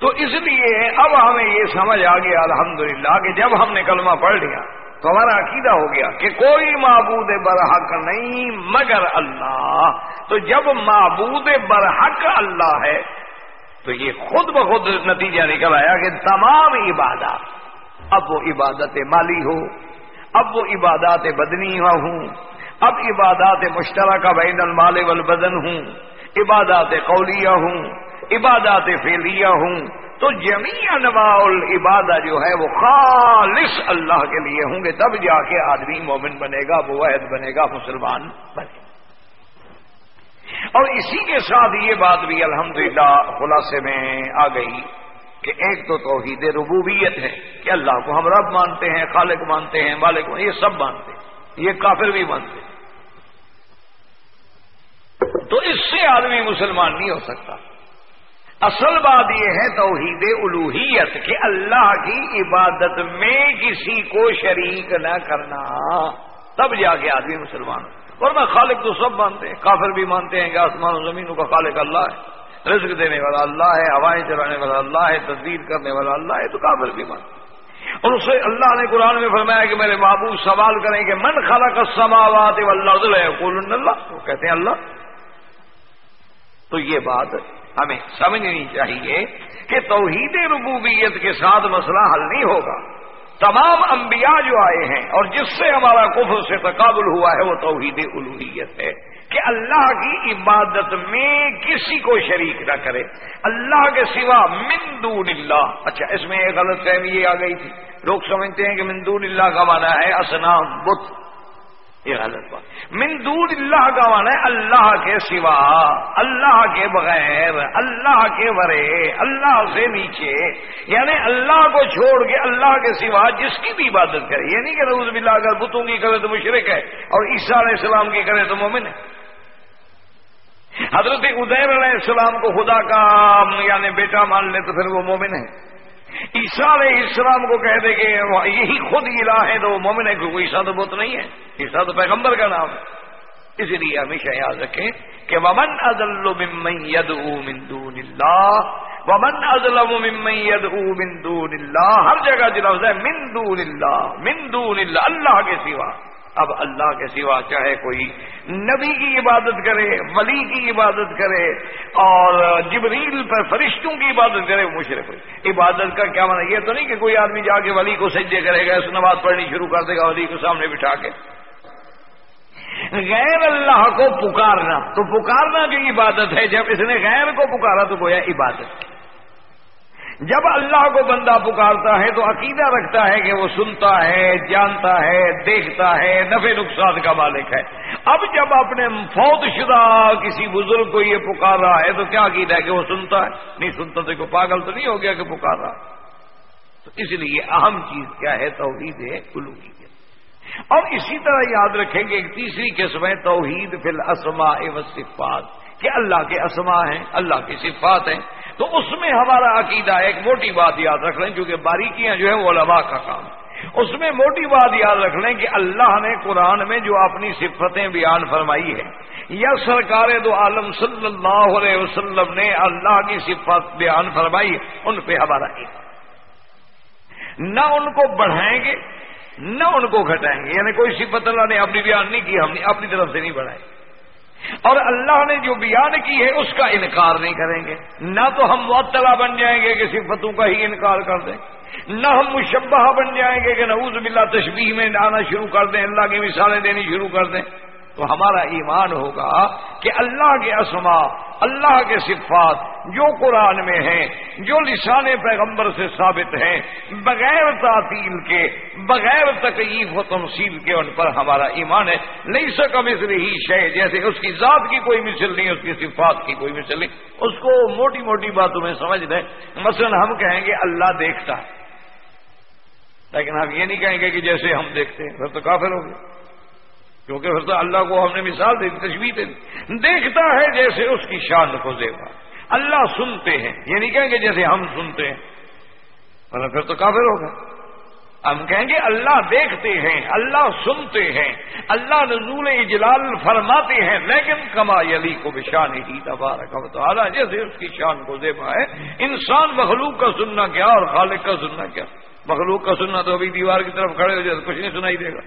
تو اس لیے اب ہمیں یہ سمجھ آ گیا، الحمدللہ، کہ جب ہم نے کلمہ پڑھ لیا تو ہمارا عقیدہ ہو گیا کہ کوئی معبود برحق نہیں مگر اللہ۔ تو جب معبود برحق اللہ ہے، تو یہ خود بخود نتیجہ نکل آیا کہ تمام عبادات، اب وہ عبادت مالی ہو، اب وہ عبادات بدنی ہاں ہوں، اب عبادات مشترکہ بین المال والبدن ہوں، عبادات قولیہ ہوں، عبادات فیلیہ ہوں تو جمی انواع العبادہ جو ہے وہ خالص اللہ کے لیے ہوں گے، تب جا کے آدمی مومن بنے گا بوحد بنے گا، مسلمان بنے گا۔ اور اسی کے ساتھ یہ بات بھی الحمدللہ خلاصے میں آ گئی کہ ایک تو توحید ربوبیت ہے کہ اللہ کو ہم رب مانتے ہیں، خالق مانتے ہیں، مالک یہ سب مانتے ہیں، یہ کافر بھی مانتے ہیں۔ تو اس سے آدمی مسلمان نہیں ہو سکتا۔ اصل بات یہ ہے توحید الوحیت کہ اللہ کی عبادت میں کسی کو شریک نہ کرنا۔ تب جا کے آدمی مسلمان ورنہ خالق تو سب مانتے ہیں، کافر بھی مانتے ہیں کہ آسمان و زمینوں کا خالق اللہ ہے۔ رزق دینے والا اللہ ہے ہوائیں چلانے والا اللہ ہے تصدیق کرنے والا اللہ ہے، تو کافر بھی مانتے ہیں۔ اور اسے اللہ نے قرآن میں فرمایا کہ میرے محبوب سوال کریں کہ من خالہ کا سماوات اللہ؟ وہ کہتے ہیں اللہ۔ تو یہ بات ہمیں سمجھنی چاہیے کہ توحید ربوبیت کے ساتھ مسئلہ حل نہیں ہوگا۔ تمام انبیاء جو آئے ہیں اور جس سے ہمارا کفر سے تقابل ہوا ہے، وہ توحید الوحیت ہے۔ کہ اللہ کی عبادت میں کسی کو شریک نہ کرے۔ اللہ کے سوا مندون اللہ۔ اچھا اس میں ایک غلط فہمی یہ آ گئی تھی۔ لوگ سمجھتے ہیں کہ مندون اللہ کا مانا ہے اسنام بت۔ یہ غلط بات۔ من دور اللہ کا مانا ہے اللہ کے سوا، اللہ کے بغیر، اللہ کے ورے، اللہ سے نیچے۔ یعنی اللہ کو چھوڑ کے اللہ کے سوا جس کی بھی عبادت کرے۔ یہ نہیں کہ روز بلا اگر بتوں کی کرے تو مشرق ہے اور عیسیٰ علیہ السلام کی کرے تو مومن ہے۔ حضرت ادیر علیہ السلام کو خدا کا یعنی بیٹا مان لے تو پھر وہ مومن ہے۔ عیسیٰ علیہ السلام کو کہہ دے کہ یہی خود الہ ہے تو مومن ہے کیونکہ عیسیٰ تو بہت نہیں ہے۔ عیسیٰ تو پیغمبر کا نام ہے۔ اس لیے ہمیشہ یاد رکھیں کہ ومن ازل ممن يدعو من دون اللہ ومن ازلم ممن يدعو من دون اللہ ہر جگہ جو لفظ ہے، من دون اللہ من دون اللہ اللہ کے سوا۔ اب اللہ کے سوا چاہے کوئی نبی کی عبادت کرے، ولی کی عبادت کرے اور جبریل پر فرشتوں کی عبادت کرے، وہ مشرف عبادت کا کیا مانا یہ تو نہیں کہ کوئی آدمی جا کے ولی کو سجدے کرے گا، اس نماز پڑھنی شروع کر دے گا، ولی کو سامنے بٹھا کے۔ غیر اللہ کو پکارنا، تو پکارنا جو عبادت ہے، جب اس نے غیر کو پکارا تو گویا عبادت۔ جب اللہ کو بندہ پکارتا ہے تو عقیدہ رکھتا ہے کہ وہ سنتا ہے، جانتا ہے، دیکھتا ہے، نفع نقصان کا مالک ہے۔ اب جب اپنے فوت شدہ کسی بزرگ کو یہ پکار رہا ہے تو کیا عقیدہ ہے کہ وہ سنتا ہے؟ نہیں سنتا تو کوئی پاگل تو نہیں ہو گیا کہ پکار رہا۔ تو اس لیے اہم چیز کیا ہے؟ توحید ہے الوحید اور اسی طرح یاد رکھیں گے ایک تیسری قسم ہے توحید فی الاسماء و صفات کہ اللہ کے اسما ہیں، اللہ کی صفات ہیں۔ تو اس میں ہمارا عقیدہ ایک موٹی بات یاد رکھ لیں، کیونکہ باریکیاں جو ہیں وہ علماء کا کام اس میں موٹی بات یاد رکھ لیں کہ اللہ نے قرآن میں جو اپنی صفتیں بیان فرمائی ہے یا سرکار دو عالم صلی اللہ علیہ وسلم نے اللہ کی صفت بیان فرمائی ان پہ ہمارا نہ ان کو بڑھائیں گے، نہ ان کو گھٹائیں گے۔ یعنی کوئی صفت اللہ نے اپنی بیان نہیں کی، ہم نے اپنی طرف سے نہیں بڑھائی۔ اور اللہ نے جو بیان کی ہے اس کا انکار نہیں کریں گے نہ تو ہم معطلا بن جائیں گے کہ صفتوں کا ہی انکار کر دیں نہ ہم مشبہ بن جائیں گے کہ نعوذ باللہ تشبیح میں آنا شروع کر دیں اللہ کی مثالیں دینی شروع کر دیں تو ہمارا ایمان ہوگا کہ اللہ کے اسما اللہ کے صفات جو قرآن میں ہیں، جو لسان پیغمبر سے ثابت ہیں، بغیر تعطیل کے، بغیر تکیف و تمثیل کے ان پر ہمارا ایمان ہے۔ نہیں سکا مثل ہی شے، جیسے اس کی ذات کی کوئی مثل نہیں، اس کی صفات کی کوئی مثل نہیں۔ اس کو موٹی موٹی باتوں میں سمجھ دیں مثلا ہم کہیں گے اللہ دیکھتا ہے، لیکن ہم یہ نہیں کہیں گے کہ جیسے ہم دیکھتے ہیں، پھر تو کافر ہو گئے۔ کیونکہ پھر تو اللہ کو ہم نے مثال دی تشویح دے دی۔ دیکھتا ہے جیسے اس کی شان کو دیکھا اللہ سنتے ہیں یہ نہیں کہیں گے جیسے ہم سنتے ہیں۔ پھر تو کافر ہوگا ہم کہیں گے اللہ دیکھتے ہیں، اللہ سنتے ہیں۔ اللہ نزول اجلال فرماتے ہیں، لیکن کما علی کو بشان ہی دبار تو اعلیٰ جیسے اس کی شان کو دیکھا ہے۔ انسان مخلوق کا سننا کیا اور خالق کا سننا کیا؟ مخلوق کا سننا تو ابھی دیوار کی طرف کھڑے ہو جائے کچھ نہیں سنائی دے گا۔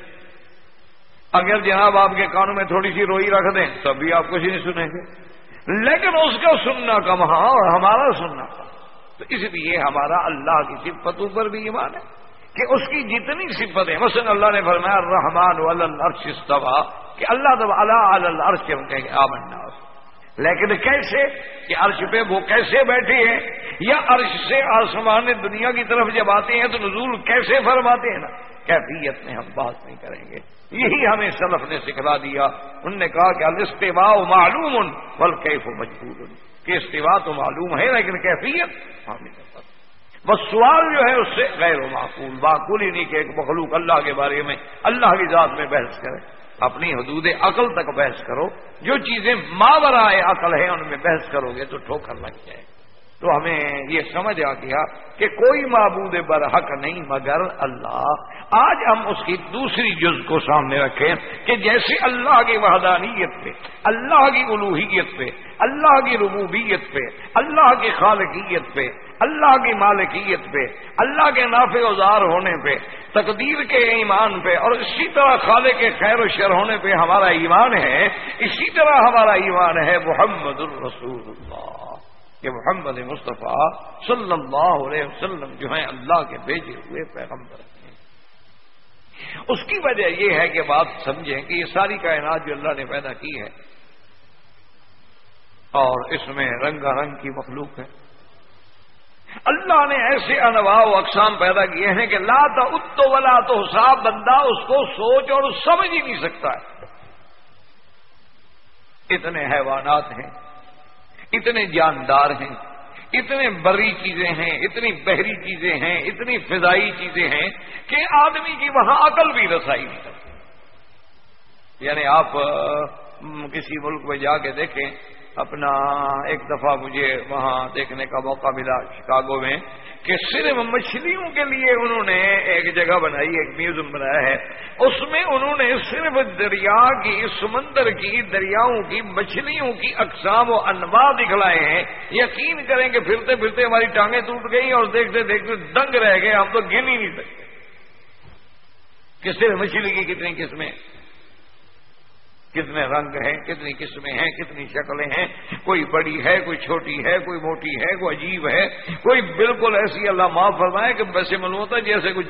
اگر جناب آپ کے کانوں میں تھوڑی سی روئی رکھ دیں، تب بھی آپ کچھ نہیں سنیں گے۔ لیکن اس کا سننا کم ہاں اور ہمارا سننا کم۔ تو اس لیے ہمارا اللہ کی صفتوں پر بھی ایمان ہے کہ اس کی جتنی صفتیں، مثلا اللہ نے فرمایا رحمان استوا کہ اللہ تب اللہ الرش کے کہیں گے، آمنا۔ لیکن کیسے؟ کہ عرش پہ وہ کیسے بیٹھے ہیں؟ یا عرش سے آسمان دنیا کی طرف جب آتے ہیں تو نزول کیسے فرماتے ہیں نا؟ کیفیت میں ہم بات نہیں کریں گے۔ یہی ہمیں سلف نے سکھلا دیا۔ انہوں نے کہا کہ الستوا معلوم ان بل کیف مجبور ان کہ استوا تو معلوم ہے، لیکن کیفیت بس سوال جو ہے، اس سے غیر و معقول معقول ہی نہیں کہ ایک مخلوق اللہ کے بارے میں، اللہ کی ذات میں بحث کرے۔ اپنی حدود عقل تک بحث کرو۔ جو چیزیں ماورائے عقل ہیں، ان میں بحث کرو گے تو ٹھوکر لگ جائے تو ہمیں یہ سمجھ آ گیا کہ کوئی معبود برحق نہیں، مگر اللہ۔ آج ہم اس کی دوسری جز کو سامنے رکھیں کہ جیسے اللہ کی وحدانیت پہ، اللہ کی الوحیت پہ، اللہ کی ربوبیت پہ، اللہ کی خالقیت پہ، اللہ کی مالکیت پہ، اللہ کے نافع اوزار ہونے پہ، تقدیر کے ایمان پہ، اور اسی طرح خالق کے خیر و شر ہونے پہ ہمارا ایمان ہے، اسی طرح ہمارا ایمان ہے محمد الرسول اللہ۔ کہ محمد مصطفیٰ صلی اللہ علیہ وسلم جو ہیں اللہ کے بھیجے ہوئے پیغمبر ہیں۔ اس کی وجہ یہ ہے کہ بات سمجھیں کہ یہ ساری کائنات جو اللہ نے پیدا کی ہے اور اس میں رنگا رنگ کی مخلوق ہے۔ اللہ نے ایسے انواع و اقسام پیدا کیے ہیں کہ لا تو ولا تو صاف بندہ اس کو سوچ اور سمجھ ہی نہیں سکتا۔ ہے اتنے حیوانات ہیں۔ اتنے جاندار ہیں، اتنے بری چیزیں ہیں، اتنی بحری چیزیں ہیں، اتنی فضائی چیزیں ہیں کہ آدمی کی وہاں عقل بھی رسائی نہیں کرتی یعنی آپ کسی ملک میں جا کے دیکھیں اپنا ایک دفعہ مجھے وہاں دیکھنے کا موقع ملا شکاگو میں کہ صرف مچھلیوں کے لیے انہوں نے ایک جگہ بنائی، ایک میوزیم بنایا ہے۔ اس میں انہوں نے صرف دریا کی سمندر کی، دریاؤں کی، مچھلیوں کی اقسام و انواع دکھلائے ہیں۔ یقین کریں کہ پھرتے پھرتے ہماری ٹانگیں ٹوٹ گئی اور دیکھتے دیکھتے دنگ رہ گئے، ہم تو گن ہی نہیں سکتے۔ کہ صرف مچھلی کی کتنی قسمیں۔ کتنے رنگ ہیں، کتنی قسمیں ہیں، کتنی شکلیں ہیں، کوئی بڑی ہے، کوئی چھوٹی ہے، کوئی موٹی ہے، کوئی عجیب ہے۔ کوئی بالکل ایسی اللہ معاف فرمائے کہ ویسے معلوم ہوتا ہے جیسے کچھ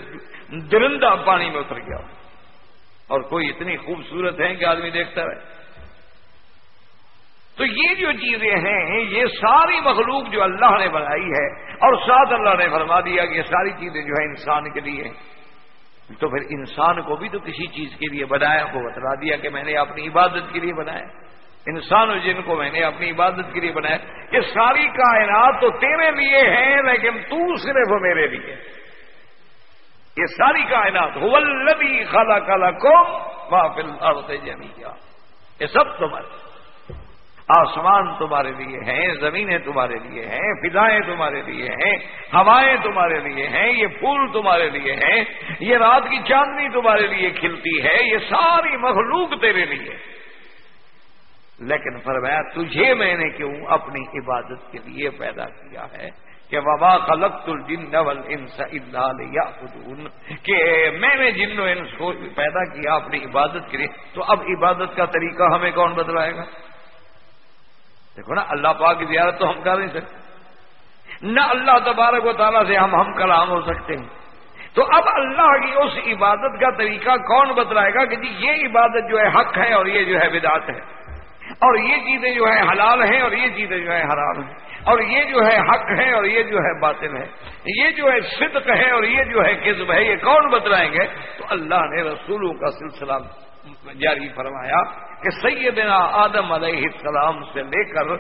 درندہ پانی میں اتر گیا۔ اور کوئی اتنی خوبصورت ہے کہ آدمی دیکھتا رہے۔ تو یہ جو چیزیں ہیں، یہ ساری مخلوق جو اللہ نے بنائی ہے اور ساتھ اللہ نے فرما دیا کہ یہ ساری چیزیں جو ہے انسان کے لیے ہیں۔ تو پھر انسان کو بھی تو کسی چیز کے لیے بنایا وہ بتلا دیا کہ میں نے اپنی عبادت کے لیے بنایا۔ انسان اور جن کو میں نے اپنی عبادت کے لیے بنایا۔ یہ ساری کائنات تو تیرے لیے ہیں، لیکن تو صرف میرے لیے۔ یہ ساری کائنات ولبی خلا کلا کو محفل یہ سب تمہارے آسمان تمہارے لیے ہیں، زمینیں تمہارے لیے ہیں، فضائیں تمہارے لیے ہیں، ہوائیں تمہارے لیے ہیں، یہ پھول تمہارے لیے ہیں، یہ رات کی چاندنی تمہارے لیے کھلتی ہے، یہ ساری مخلوق تیرے لیے لیکن فرمایا، تجھے میں نے کیوں اپنی عبادت کے لیے پیدا کیا ہے کہ وبا خلق الجن نول انس اللہ یا کہ میں نے جن و انس کو پیدا کیا اپنی عبادت کے لیے، تو اب عبادت کا طریقہ ہمیں کون بدلائے گا؟ دیکھو نا، اللہ پاک کی زیارت تو ہم کر نہیں سکتے۔ نہ اللہ تبارک و تعالیٰ سے ہم ہم کلام ہو سکتے ہیں۔ تو اب اللہ کی اس عبادت کا طریقہ کون بتلائے گا کہ جی یہ عبادت جو ہے حق ہے اور یہ جو ہے بدعت ہے۔ اور یہ چیزیں جو ہے حلال ہیں اور یہ چیزیں جو ہے حرام ہیں۔ اور یہ جو ہے حق ہے اور یہ جو ہے باطل ہے۔ یہ جو ہے صدق ہے اور یہ جو ہے قزب ہے، یہ کون بتلائیں گے؟ تو اللہ نے رسولوں کا سلسلہ جاری فرمایا کہ سیدنا آدم علیہ السلام سے لے کر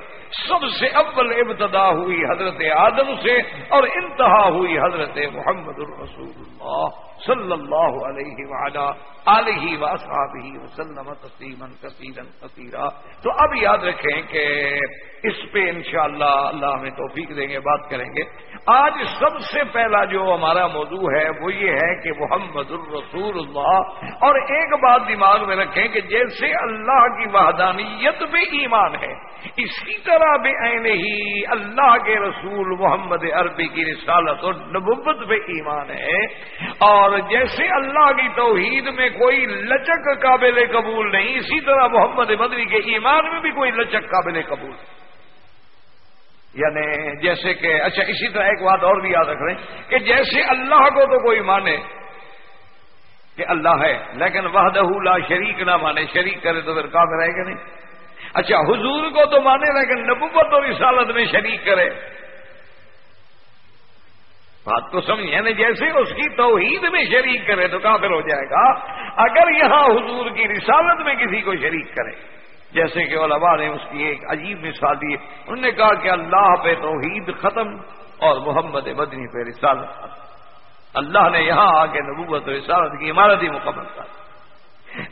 سب سے اول ابتدا ہوئی حضرت آدم سے اور انتہا ہوئی حضرت محمد الرسول اللہ صلی اللہ علیہ وعلا علیہ وصحابہ وسلم تسلیما کثیرا کثیرا۔ تو اب یاد رکھیں کہ اس پہ انشاءاللہ اللہ ہمیں توفیق دیں گے، بات کریں گے۔ آج سب سے پہلا جو ہمارا موضوع ہے وہ یہ ہے کہ محمد الرسول اللہ اور ایک بات دماغ میں رکھیں کہ جیسے اللہ کی وحدانیت میں ایمان ہے، اسی طرح بے عین ہی اللہ کے رسول محمد عربی کی رسالت اور نبوت پہ ایمان ہے۔ اور جیسے اللہ کی توحید میں کوئی لچک قابل قبول نہیں، اسی طرح محمد مدنی کے ایمان میں بھی کوئی لچک قابل قبول۔ یعنی جیسے کہ اچھا اسی طرح ایک بات اور بھی یاد رکھ رہے ہیں کہ جیسے اللہ کو تو کوئی مانے کہ اللہ ہے، لیکن وحدہ لا شریک نہ مانے۔ شریک کرے تو پھر کام رہے گا نہیں؟ اچھا حضور کو تو مانے، لیکن نبوت اور رسالت میں شریک کرے۔ بات تو سمجھے نا یعنی جیسے اس کی توحید میں شریک کرے تو کافر ہو جائے گا۔ اگر یہاں حضور کی رسالت میں کسی کو شریک کرے، جیسے کہ علماء نے اس کی ایک عجیب مثال دی۔ انہوں نے کہا کہ اللہ پہ توحید ختم اور محمد مدنی پہ رسالت ختم۔ اللہ نے یہاں آ کے نبوت و رسالت کی عمارت ہی مکمل کر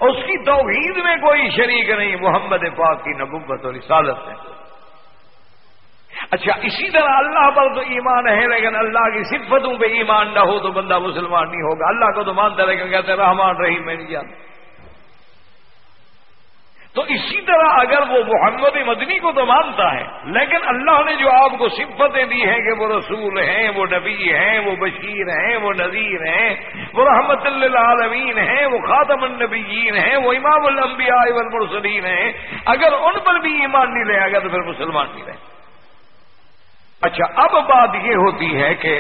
اس کی توحید میں کوئی شریک نہیں، محمد پاک کی نبوت و رسالت میں۔ اچھا اسی طرح اللہ پر تو ایمان ہے، لیکن اللہ کی صفتوں پہ ایمان نہ ہو تو بندہ مسلمان نہیں ہوگا۔ اللہ کو تو مانتا لیکن کہتے رحمان رحیم میں نہیں جانتا تو اسی طرح اگر وہ محمد مدنی کو تو مانتا ہے، لیکن اللہ نے جو آپ کو صفتیں دی ہیں کہ وہ رسول ہیں، وہ نبی ہیں، وہ بشیر ہیں، وہ نذیر ہیں، وہ رحمت اللہ ہیں، وہ خاتم النبیین ہیں، وہ امام الانبیاء والمرسلین ہیں، اگر ان پر بھی ایمان نہیں لے گا تو پھر مسلمان نہیں رہے۔ اچھا اب بات یہ ہوتی ہے کہ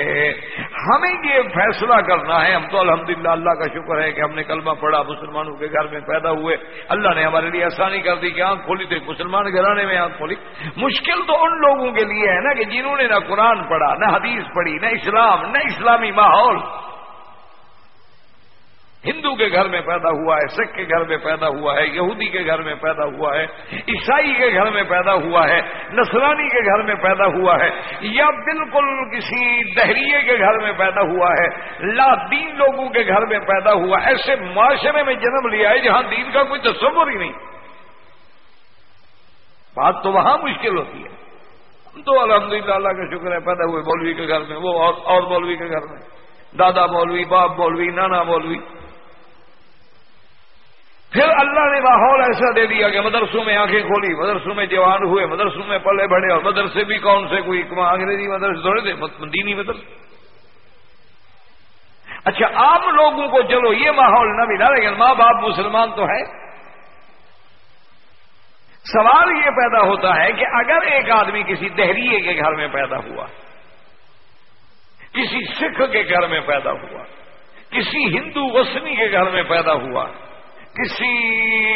ہمیں یہ فیصلہ کرنا ہے، ہم تو الحمدللہ اللہ کا شکر ہے کہ ہم نے کلمہ پڑھا، مسلمانوں کے گھر میں پیدا ہوئے۔ اللہ نے ہمارے لیے آسانی کر دی کہ آنکھ کھولی تو مسلمان گھرانے میں آنکھ کھولی۔ مشکل تو ان لوگوں کے لیے ہے نا کہ جنہوں نے نہ قرآن پڑھا، نہ حدیث پڑھی، نہ اسلام، نہ اسلامی ماحول۔ ہندو کے گھر میں پیدا ہوا ہے، سکھ کے گھر میں پیدا ہوا ہے، یہودی کے گھر میں پیدا ہوا ہے، عیسائی کے گھر میں پیدا ہوا ہے، نصرانی کے گھر میں پیدا ہوا ہے، یا بالکل کسی دہریے کے گھر میں پیدا ہوا ہے، لا دین لوگوں کے گھر میں پیدا ہوا، ایسے معاشرے میں جنم لیا ہے جہاں دین کا کوئی تصور ہی نہیں۔ بات تو وہاں مشکل ہوتی ہے۔ ہم تو الحمدللہ اللہ کا شکر ہے، پیدا ہوئے مولوی کے گھر میں، وہ اور مولوی کے گھر میں۔ دادا مولوی، باپ مولوی، نانا مولوی۔ پھر اللہ نے ماحول ایسا دے دیا کہ مدرسوں میں آنکھیں کھولی، مدرسوں میں جوان ہوئے، مدرسوں میں پلے بڑھے اور مدرسے بھی کون سے کوئی انگریزی مدرسے تھوڑے تھے دینی مدرسے اچھا عام لوگوں کو چلو، یہ ماحول نہ ملا، لیکن ماں باپ مسلمان تو ہے سوال یہ پیدا ہوتا ہے کہ اگر ایک آدمی کسی دہریے کے گھر میں پیدا ہوا، کسی سکھ کے گھر میں پیدا ہوا، کسی ہندو وسنی کے گھر میں پیدا ہوا کسی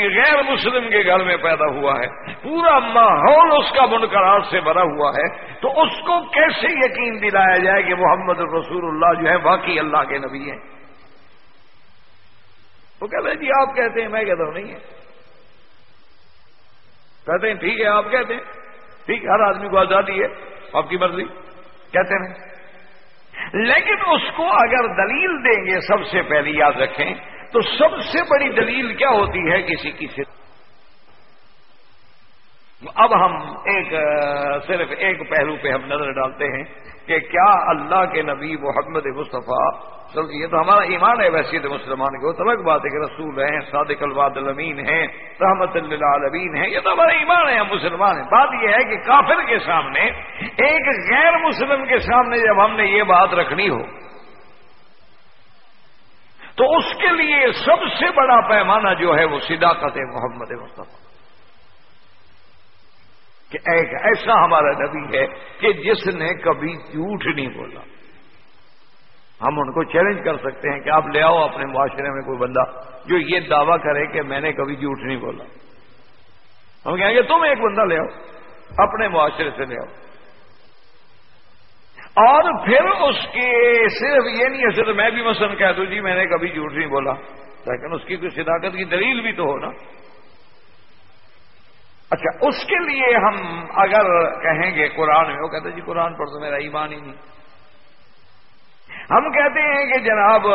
غیر مسلم کے گھر میں پیدا ہوا ہے، پورا ماحول اس کا منقرار سے بھرا ہوا ہے، تو اس کو کیسے یقین دلایا جائے کہ محمد رسول اللہ جو ہے باقی اللہ کے نبی ہیں؟ وہ کہتے ہیں جی آپ کہتے ہیں، میں کہتا ہوں، نہیں ہے۔ کہتے ہیں، ٹھیک ہے، آپ کہتے ہیں۔ ٹھیک ہر آدمی کو آزادی ہے، آپ کی مرضی۔ کہتے ہیں۔ لیکن اس کو اگر دلیل دیں گے، سب سے پہلے یاد رکھیں تو سب سے بڑی دلیل کیا ہوتی ہے کسی کی سے اب ہم ایک، صرف ایک پہلو پہ ہم نظر ڈالتے ہیں کہ کیا اللہ کے نبی محمد مصطفیٰ یہ تو ہمارا ایمان ہے ویسے تو مسلمان کے تو الگ بات ہے کہ رسول ہیں، صادق الواد المین ہیں، رحمت اللہ علمین ہیں، یہ تو ہمارا ایمان ہے، ہم مسلمان ہیں۔ بات یہ ہے کہ کافر کے سامنے، ایک غیر مسلم کے سامنے جب ہم نے یہ بات رکھنی ہو تو اس کے لیے سب سے بڑا پیمانہ جو ہے وہ صداقت محمد مصطفیٰ. کہ ایک ایسا ہمارا نبی ہے کہ جس نے کبھی جھوٹ نہیں بولا. ہم ان کو چیلنج کر سکتے ہیں کہ آپ لے آؤ اپنے معاشرے میں کوئی بندہ جو یہ دعویٰ کرے کہ میں نے کبھی جھوٹ نہیں بولا. ہم کہیں گے تم ایک بندہ لے آؤ، اپنے معاشرے سے لے آؤ. اور پھر اس کے صرف یہ نہیں ہے، صرف میں بھی مثلا کہہ دوں جی میں نے کبھی جھوٹ نہیں بولا، لیکن اس کی کوئی صداقت کی دلیل بھی تو ہو نا۔ اچھا اس کے لیے ہم اگر کہیں گے قرآن میں، وہ کہتے جی قرآن پر تو میرا ایمان ہی نہیں۔ ہم کہتے ہیں کہ جناب،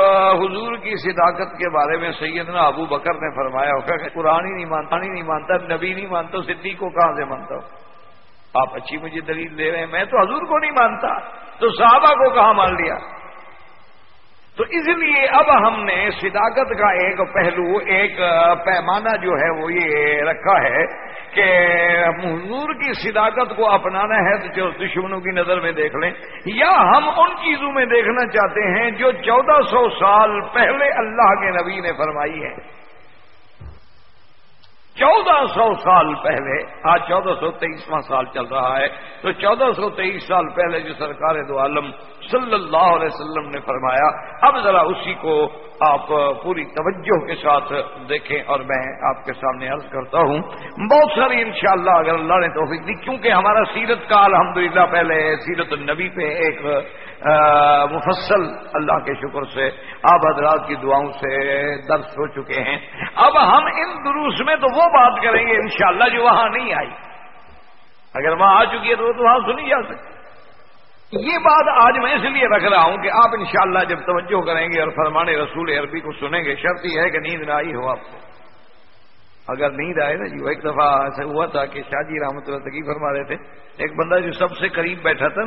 حضور کی صداقت کے بارے میں سیدنا ابو بکر نے فرمایا ہوگا کہ قرآن ہی نہیں مانتا نہیں مانتا، نبی نہیں مانتا، صدیق کو کہاں سے مانتا؟ ہوں آپ اچھی مجھے دلیل دے رہے ہیں، میں تو حضور کو نہیں مانتا، تو صحابہ کو کہاں مان لیا؟ تو اس لیے اب ہم نے صداقت کا ایک پہلو، ایک پیمانہ جو ہے وہ یہ رکھا ہے کہ حضور کی صداقت کو اپنانا ہے، تو جو دشمنوں کی نظر میں دیکھ لیں، یا ہم ان چیزوں میں دیکھنا چاہتے ہیں جو چودہ سو سال پہلے اللہ کے نبی نے فرمائی ہے۔ چودہ سو سال پہلے، آج چودہ سو تیئیسواں سال چل رہا ہے، تو چودہ سو تیئیس سال پہلے جو سرکار دو عالم صلی اللہ علیہ وسلم نے فرمایا، اب ذرا اسی کو آپ پوری توجہ کے ساتھ دیکھیں اور میں آپ کے سامنے عرض کرتا ہوں۔ بہت ساری انشاءاللہ اگر اللہ نے توفیق دی، کیونکہ ہمارا سیرت کا الحمدللہ پہلے سیرت النبی پہ ایک مفصل اللہ کے شکر سے آپ حضرات کی دعاؤں سے درس ہو چکے ہیں۔ اب ہم ان دروس میں تو وہ بات کریں گے، انشاءاللہ جو وہاں نہیں آئی۔ اگر وہاں آ چکی ہے تو وہ تو وہاں سنی جا سکتی۔ یہ بات آج میں اس لیے رکھ رہا ہوں کہ آپ انشاءاللہ جب توجہ کریں گے اور فرمانے رسول عربی کو سنیں گے، شرط یہ ہے کہ نیند نہ آئی ہو آپ کو۔ اگر نیند آئے نا جی وہ ایک دفعہ ایسا ہوا تھا کہ شاہ جی رحمت اللہ تقی فرما رہے تھے، ایک بندہ جو سب سے قریب بیٹھا تھا،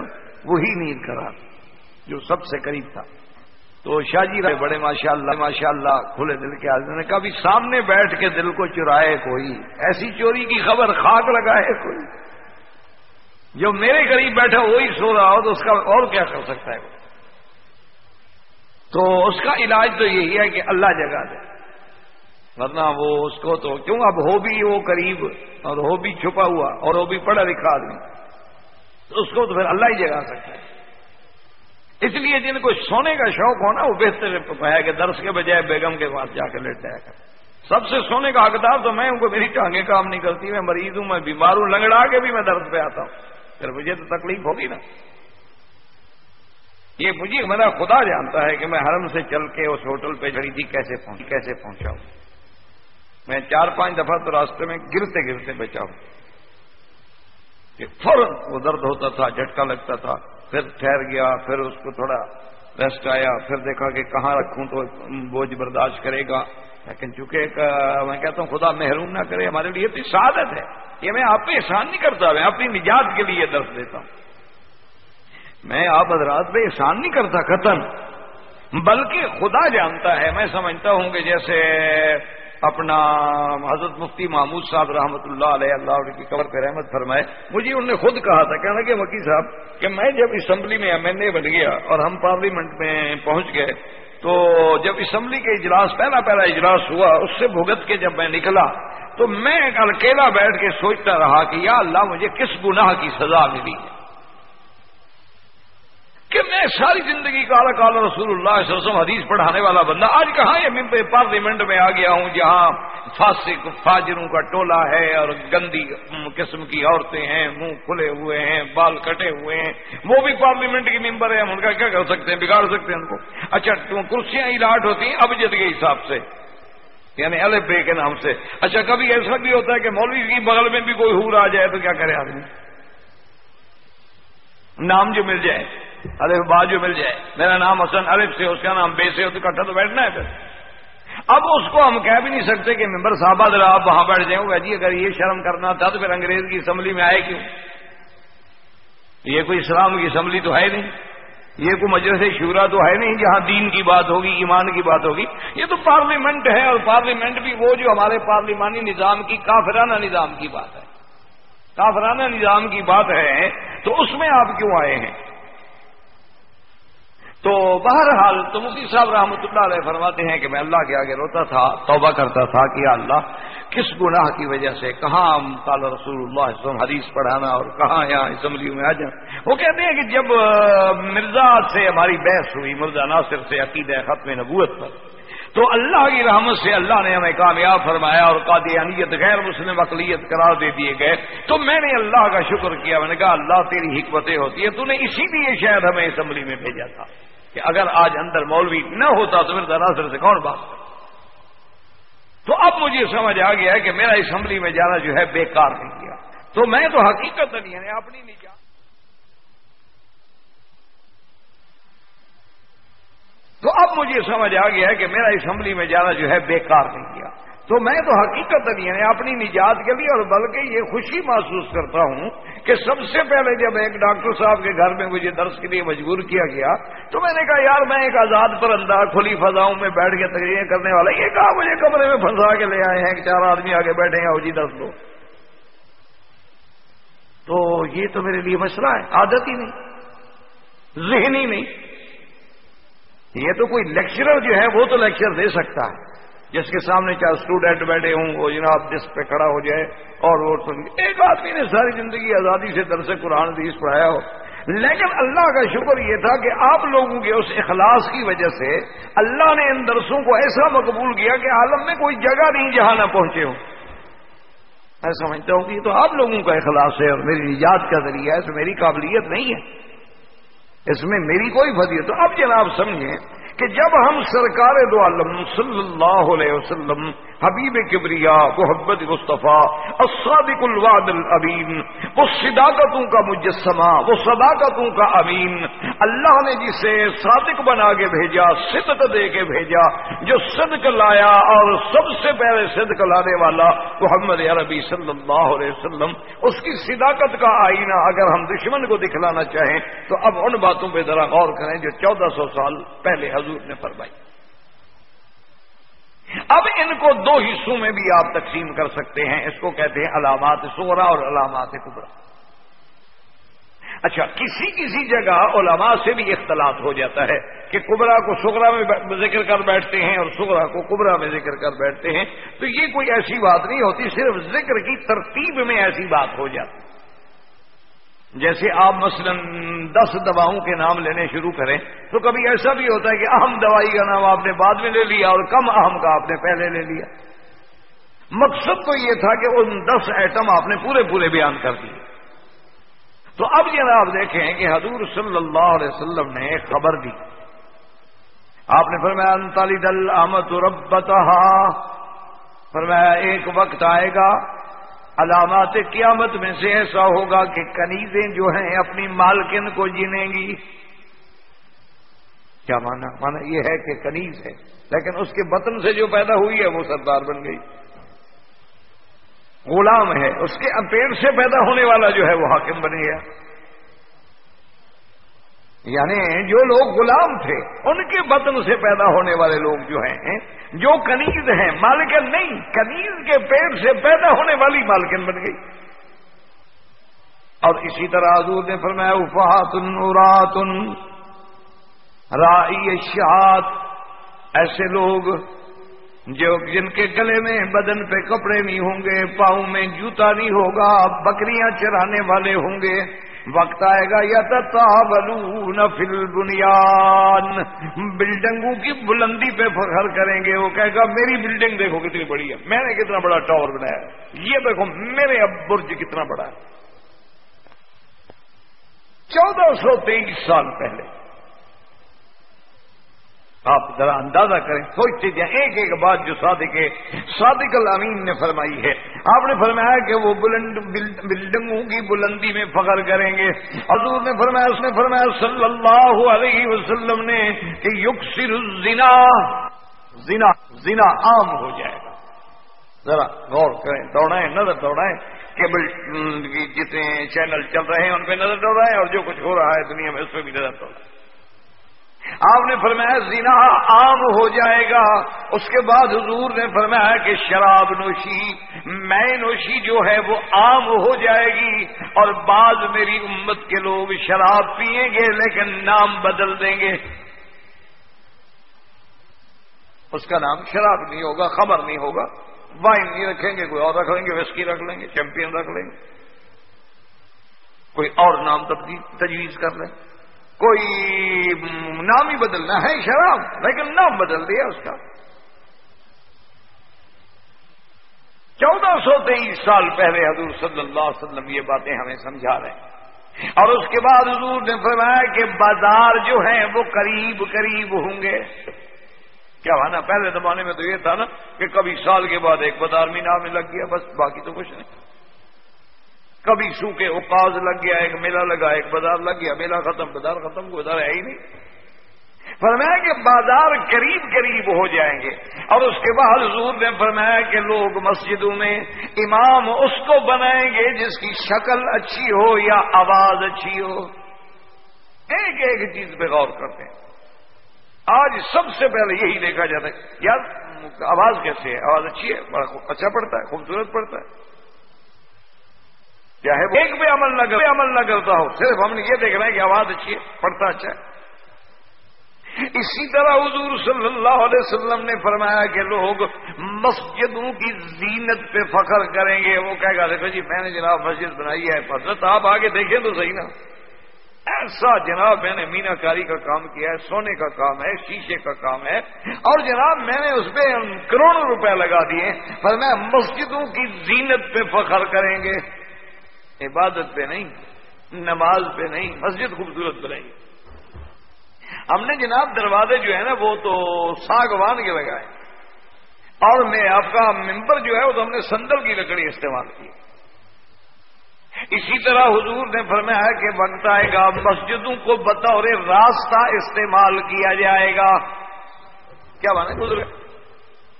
وہی نیند کرا جو سب سے قریب تھا۔ تو شاہ جی رہے بڑے ماشاء اللہ ماشاء اللہ کھلے دل کے آدمی نے کبھی سامنے بیٹھ کے دل کو چرائے کوئی، ایسی چوری کی خبر خاک لگائے کوئی۔ جو میرے قریب بیٹھا وہی سو رہا ہو تو اس کا اور کیا کر سکتا ہے؟ وہ تو اس کا علاج تو یہی ہے کہ اللہ جگہ دے۔ ورنہ وہ اس کو تو کیوں؟ اب ہو بھی وہ قریب اور ہو بھی چھپا ہوا اور وہ بھی پڑھا لکھا آدمی۔ تو اس کو تو پھر اللہ ہی جگا سکتا ہے۔ اس لیے جن کو سونے کا شوق ہونا وہ بہتر ہے کہ درس کے بجائے بیگم کے پاس جا کر لیٹ جائے گا۔ سب سے سونے کا حقدار تو میں ان کو میری ٹانگیں کام نہیں کرتی، میں مریض ہوں، میں بیمار ہوں، لنگڑا کے بھی میں درد پہ آتا ہوں۔ پھر مجھے تو تکلیف ہوگی نا۔ یہ مجھے، میرا خدا جانتا ہے کہ میں حرم سے چل کے اس ہوٹل پہ چڑی تھی، کیسے پہنچ، کیسے پہنچا ہوں میں چار پانچ دفعہ تو راستے میں گرتے گرتے بچا ہوں۔ کہ فوراً وہ درد ہوتا تھا، جھٹکا لگتا تھا۔ پھر ٹھہر گیا، پھر اس کو تھوڑا ریسٹ آیا، پھر دیکھا کہ کہاں رکھوں تو بوجھ برداشت کرے گا۔ لیکن چونکہ میں کہتا ہوں، خدا محروم نہ کرے، ہمارے لیے تو سعادت ہے یہ میں آپ پہ احسان نہیں کرتا، میں اپنی نجات کے لیے درد دیتا ہوں۔ میں آپ حضرات پہ احسان نہیں کرتا قتل بلکہ خدا جانتا ہے، میں سمجھتا ہوں کہ جیسے اپنا حضرت مفتی محمود صاحب رحمۃ اللہ علیہ، اللہ کی قبر پہ رحمت فرمائے۔ مجھے انہوں نے خود کہا تھا کہنا کہ وکیل صاحب، کہ میں جب اسمبلی میں ایم این اے بن گیا اور ہم پارلیمنٹ میں پہنچ گئے، تو جب اسمبلی کے اجلاس، پہلا پہلا اجلاس ہوا، اس سے بھگت کے جب میں نکلا، تو میں اکیلا بیٹھ کے سوچتا رہا کہ یا اللہ، مجھے کس گناہ کی سزا ملی ہے؟ کہ میں ساری زندگی کالا کالا رسول اللہ صلی اللہ علیہ وسلم حدیث پڑھانے والا بندہ، آج کہاں یہ پارلیمنٹ میں آ گیا ہوں جہاں فاسق، فاجروں کا ٹولہ ہے اور گندی قسم کی عورتیں ہیں، منہ کھلے ہوئے ہیں، بال کٹے ہوئے ہیں۔ وہ بھی پارلیمنٹ کی ممبر ہیں ہم ان کا کیا کر سکتے ہیں؟ بگاڑ سکتے ہیں ان کو۔ اچھا کرسیاں لاٹ ہوتی ہیں اب کے حساب سے یعنی الگ بے کے نام سے۔ اچھا کبھی ایسا بھی ہوتا ہے کہ مولوی کی بغل میں بھی کوئی ہور آ جائے تو کیا کرے آدمی؟ نام جو مل جائے۔ الف با جو مل جائے۔ میرا نام حسن الف سے، اس کا نام بے سے کٹھا تو بیٹھنا ہے پھر۔ اب اس کو ہم کہہ بھی نہیں سکتے کہ ممبر صاحبہ ذرا آپ وہاں بیٹھ جائیں۔ گے جی اگر یہ شرم کرنا تھا تو پھر انگریز کی اسمبلی میں آئے کیوں؟ یہ کوئی اسلام کی اسمبلی تو ہے نہیں۔ یہ کوئی مجلس شورا تو ہے نہیں جہاں دین کی بات ہوگی، ایمان کی بات ہوگی۔ یہ تو پارلیمنٹ ہے اور پارلیمنٹ بھی وہ جو ہمارے پارلیمانی نظام کی کافرانہ نظام کی بات ہے۔ کافرانہ نظام کی بات ہے تو اس میں آپ کیوں آئے ہیں؟ تو بہرحال تو مفتی صاحب رحمۃ اللہ علیہ فرماتے ہیں کہ میں اللہ کے آگے روتا تھا، توبہ کرتا تھا کہ اللہ، کس گناہ کی وجہ سے، کہاں تعالی رسول اللہ وسلم حدیث پڑھانا اور کہاں یہاں اسمبلی میں آ جانا وہ کہتے ہیں کہ جب مرزا سے ہماری بحث ہوئی، مرزا ناصر سے عقیدہ ختم نبوت پر تو اللہ کی رحمت سے اللہ نے ہمیں کامیاب فرمایا اور قادیانیت غیر مسلم اقلیت قرار دے دیے گئے۔ تو میں نے اللہ کا شکر کیا۔ میں نے کہا، اللہ تیری حکمتیں ہوتی ہیں۔ تو نے اسی لیے شاید ہمیں اسمبلی میں بھیجا تھا کہ اگر آج اندر مولوی نہ ہوتا تو پھر دراصل سے کون بات تو اب مجھے سمجھ آ گیا ہے کہ میرا اسمبلی میں جانا جو ہے بیکار نہیں کیا تو میں تو حقیقت نہیں یعنی ہے اپنی نہیں تو اب مجھے سمجھ آ گیا ہے کہ میرا اسمبلی میں جانا جو ہے بیکار نہیں کیا۔ تو میں تو حقیقت نہیں یعنی ہے اپنی نجات کے لیے اور بلکہ یہ خوشی محسوس کرتا ہوں کہ سب سے پہلے جب ایک ڈاکٹر صاحب کے گھر میں مجھے درس کے لیے مجبور کیا گیا، تو میں نے کہا، یار، میں ایک آزاد پر انداز کھلی فضاؤں میں بیٹھ کے تقریریں کرنے والا یہ کہا مجھے کمرے میں پھنسا کے لے آئے ہیں؟ کہ چار آدمی آگے بیٹھے ہیں۔ جی درس دو۔ تو یہ تو میرے لیے مسئلہ ہے، عادت ہی نہیں، ذہنی نہیں۔ یہ تو کوئی لیکچرر جو ہے وہ تو لیکچر دے سکتا ہے۔ جس کے سامنے چاہے اسٹوڈنٹ بیٹھے ہوں، وہ جناب جس پہ کھڑا ہو جائے اور وہ ایک آدمی نے ساری زندگی آزادی سے درس قرآن، حدیث پڑھایا ہو۔ لیکن اللہ کا شکر یہ تھا کہ آپ لوگوں کے اس اخلاص کی وجہ سے اللہ نے ان درسوں کو ایسا مقبول کیا کہ عالم میں کوئی جگہ نہیں جہاں نہ پہنچے ہوں۔ میں سمجھتا ہوں کہ یہ تو آپ لوگوں کا اخلاص ہے اور میری نجات کا ذریعہ ہے، تو میری قابلیت نہیں ہے۔ اس میں میری کوئی فضیت تو اب جناب سمجھیں کہ جب ہم سرکار دو عالم صلی اللہ علیہ وسلم حبیب کبریا محبت مصطفیٰ، الصادق الوعد الامین، وہ صداقتوں کا مجسمہ، وہ صداقتوں کا امین۔ اللہ نے جسے صادق بنا کے بھیجا، صدق دے کے بھیجا، جو صدق لایا اور سب سے پہلے صدق لانے والا محمد عربی صلی اللہ علیہ وسلم، اس کی صداقت کا آئینہ اگر ہم دشمن کو دکھلانا چاہیں، تو اب ان باتوں پہ ذرا غور کریں جو چودہ سو سال پہلے حضور نے فرمائی۔ اب ان کو دو حصوں میں بھی آپ تقسیم کر سکتے ہیں۔ اس کو کہتے ہیں علامات سورا اور علامات کبرا۔ اچھا کسی کسی جگہ علماء سے بھی اختلاط ہو جاتا ہے کہ کبرا کو سگرا میں ذکر کر بیٹھتے ہیں اور سگرا کو کبرا میں ذکر کر بیٹھتے ہیں۔ تو یہ کوئی ایسی بات نہیں ہوتی، صرف ذکر کی ترتیب میں ایسی بات ہو جاتی۔ جیسے آپ مثلا دس دواؤں کے نام لینے شروع کریں تو کبھی ایسا بھی ہوتا ہے کہ اہم دوائی کا نام آپ نے بعد میں لے لیا اور کم اہم کا آپ نے پہلے لے لیا۔ مقصد تو یہ تھا کہ ان دس ایٹم آپ نے پورے پورے بیان کر دیے۔ تو اب یہ آپ دیکھیں کہ حضور صلی اللہ علیہ وسلم نے ایک خبر دی۔ آپ نے فرمایا انتالی دل احمد ربتا فرمایا، ایک وقت آئے گا علامات قیامت میں سے ایسا ہوگا کہ کنیزیں جو ہیں اپنی مالکن کو جنیں گی۔ کیا مانا؟ مانا یہ ہے کہ کنیز ہے۔ لیکن اس کے بطن سے جو پیدا ہوئی ہے وہ سردار بن گئی۔ غلام ہے۔ اس کے پیڑ سے پیدا ہونے والا جو ہے وہ حاکم بن گیا۔ یعنی جو لوگ غلام تھے، ان کے بطن سے پیدا ہونے والے لوگ جو ہیں، جو کنیز ہیں، مالکن نہیں، کنیز کے پیڑ سے پیدا ہونے والی مالکن بن گئی۔ اور اسی طرح حضور نے فرمایا افہاتن راتن رائی شہاد ایسے لوگ جو جن کے گلے میں بدن پہ کپڑے نہیں ہوں گے، پاؤں میں جوتا نہیں ہوگا، بکریاں چرانے والے ہوں گے وقت آئے گا یا تاولون فل بنیاد بلڈنگوں کی بلندی پہ فخر کریں گے، وہ کہے گا، میری بلڈنگ دیکھو کتنی بڑی ہے، میں نے کتنا بڑا ٹاور بنایا یہ دیکھو، میرے اب برج کتنا بڑا ہے۔ چودہ سو تیئیس سال پہلے آپ ذرا اندازہ کریں، سوچتے جائیں، ایک ایک بات جو صادق ہے، صادق الامین نے فرمائی ہے۔ آپ نے فرمایا کہ وہ بلند بلڈنگوں کی بلندی میں فخر کریں گے۔ حضور نے فرمایا، اس نے فرمایا، صلی اللہ علیہ وسلم نے کہ یکسر الزنا، زنا زنا عام ہو جائے گا۔ ذرا غور کریں، دوڑائیں، نظر دوڑائیں۔ کیبل جتنے چینل چل رہے ہیں، ان پہ نظر دوڑائیں اور جو کچھ ہو رہا ہے دنیا میں، اس پہ بھی نظر دوڑائیں۔ آپ نے فرمایا زنا عام ہو جائے گا۔ اس کے بعد حضور نے فرمایا کہ شراب نوشی، میں نوشی جو ہے وہ عام ہو جائے گی اور بعض میری امت کے لوگ شراب پیئیں گے لیکن نام بدل دیں گے۔ اس کا نام شراب نہیں ہوگا، خبر نہیں ہوگا۔ وائن نہیں رکھیں گے، کوئی اور رکھ لیں گے، وسکی رکھ لیں گے چیمپئن رکھ لیں گے۔ کوئی اور نام تجویز کر لیں۔ گے کوئی نام ہی بدلنا ہے، شراب، لیکن نام بدل دیا اس کا۔ چودہ سو تیئیس سال پہلے حضور صلی اللہ علیہ وسلم یہ باتیں ہمیں سمجھا رہے ہیں۔ اور اس کے بعد حضور نے فرمایا کہ بازار جو ہیں وہ قریب قریب ہوں گے۔ کیا نا پہلے زمانے میں تو یہ تھا نا کہ کبھی سال کے بعد ایک بازار مینا میں لگ گیا، بس باقی تو کچھ نہیں۔ کبھی سوکھے اوکاز لگ گیا، ایک میلہ لگا، ایک بازار لگ گیا، میلہ ختم، بازار ختم، کوئی بازار ہے ہی نہیں۔ فرمایا کہ بازار قریب قریب ہو جائیں گے۔ اور اس کے بعد حضور نے فرمایا کہ لوگ مسجدوں میں امام اس کو بنائیں گے جس کی شکل اچھی ہو یا آواز اچھی ہو۔ ایک ایک چیز پہ غور کرتے ہیں۔ آج سب سے پہلے یہی دیکھا جاتا ہے، یار، آواز کیسے ہے؟ آواز اچھی ہے، بڑا اچھا پڑتا ہے، خوبصورت پڑتا ہے۔ چاہے وہ؟ ایک بھی عمل نہ عمل نہ کرتا ہو۔ صرف ہم نے یہ دیکھ رہے ہیں کہ آواز اچھی ہے، پڑھتا اچھا ہے۔ اسی طرح حضور صلی اللہ علیہ وسلم نے فرمایا کہ لوگ مسجدوں کی زینت پہ فخر کریں گے۔ وہ کہے گا، دیکھو جی میں نے جناب مسجد بنائی ہے، حضرت آپ آگے دیکھیں تو صحیح نا۔ ایسا جناب میں نے مینا کاری کا کام کیا ہے، سونے کا کام ہے، شیشے کا کام ہے۔ اور جناب میں نے اس پہ کروڑوں روپے لگا دیے۔ پر میں مسجدوں کی زینت پہ فخر کریں گے۔ عبادت پہ نہیں، نماز پہ نہیں، مسجد خوبصورت بنائی۔ ہم نے جناب دروازے جو ہے نا، وہ تو ساگوان کے لگائے۔ اور میں آپ کا ممبر جو ہے، وہ تو ہم نے سندل کی لکڑی استعمال کی۔ اسی طرح حضور نے فرمایا کہ وقت آئے گا، مسجدوں کو بطور راستہ استعمال کیا جائے گا۔ کیا بانے گزرے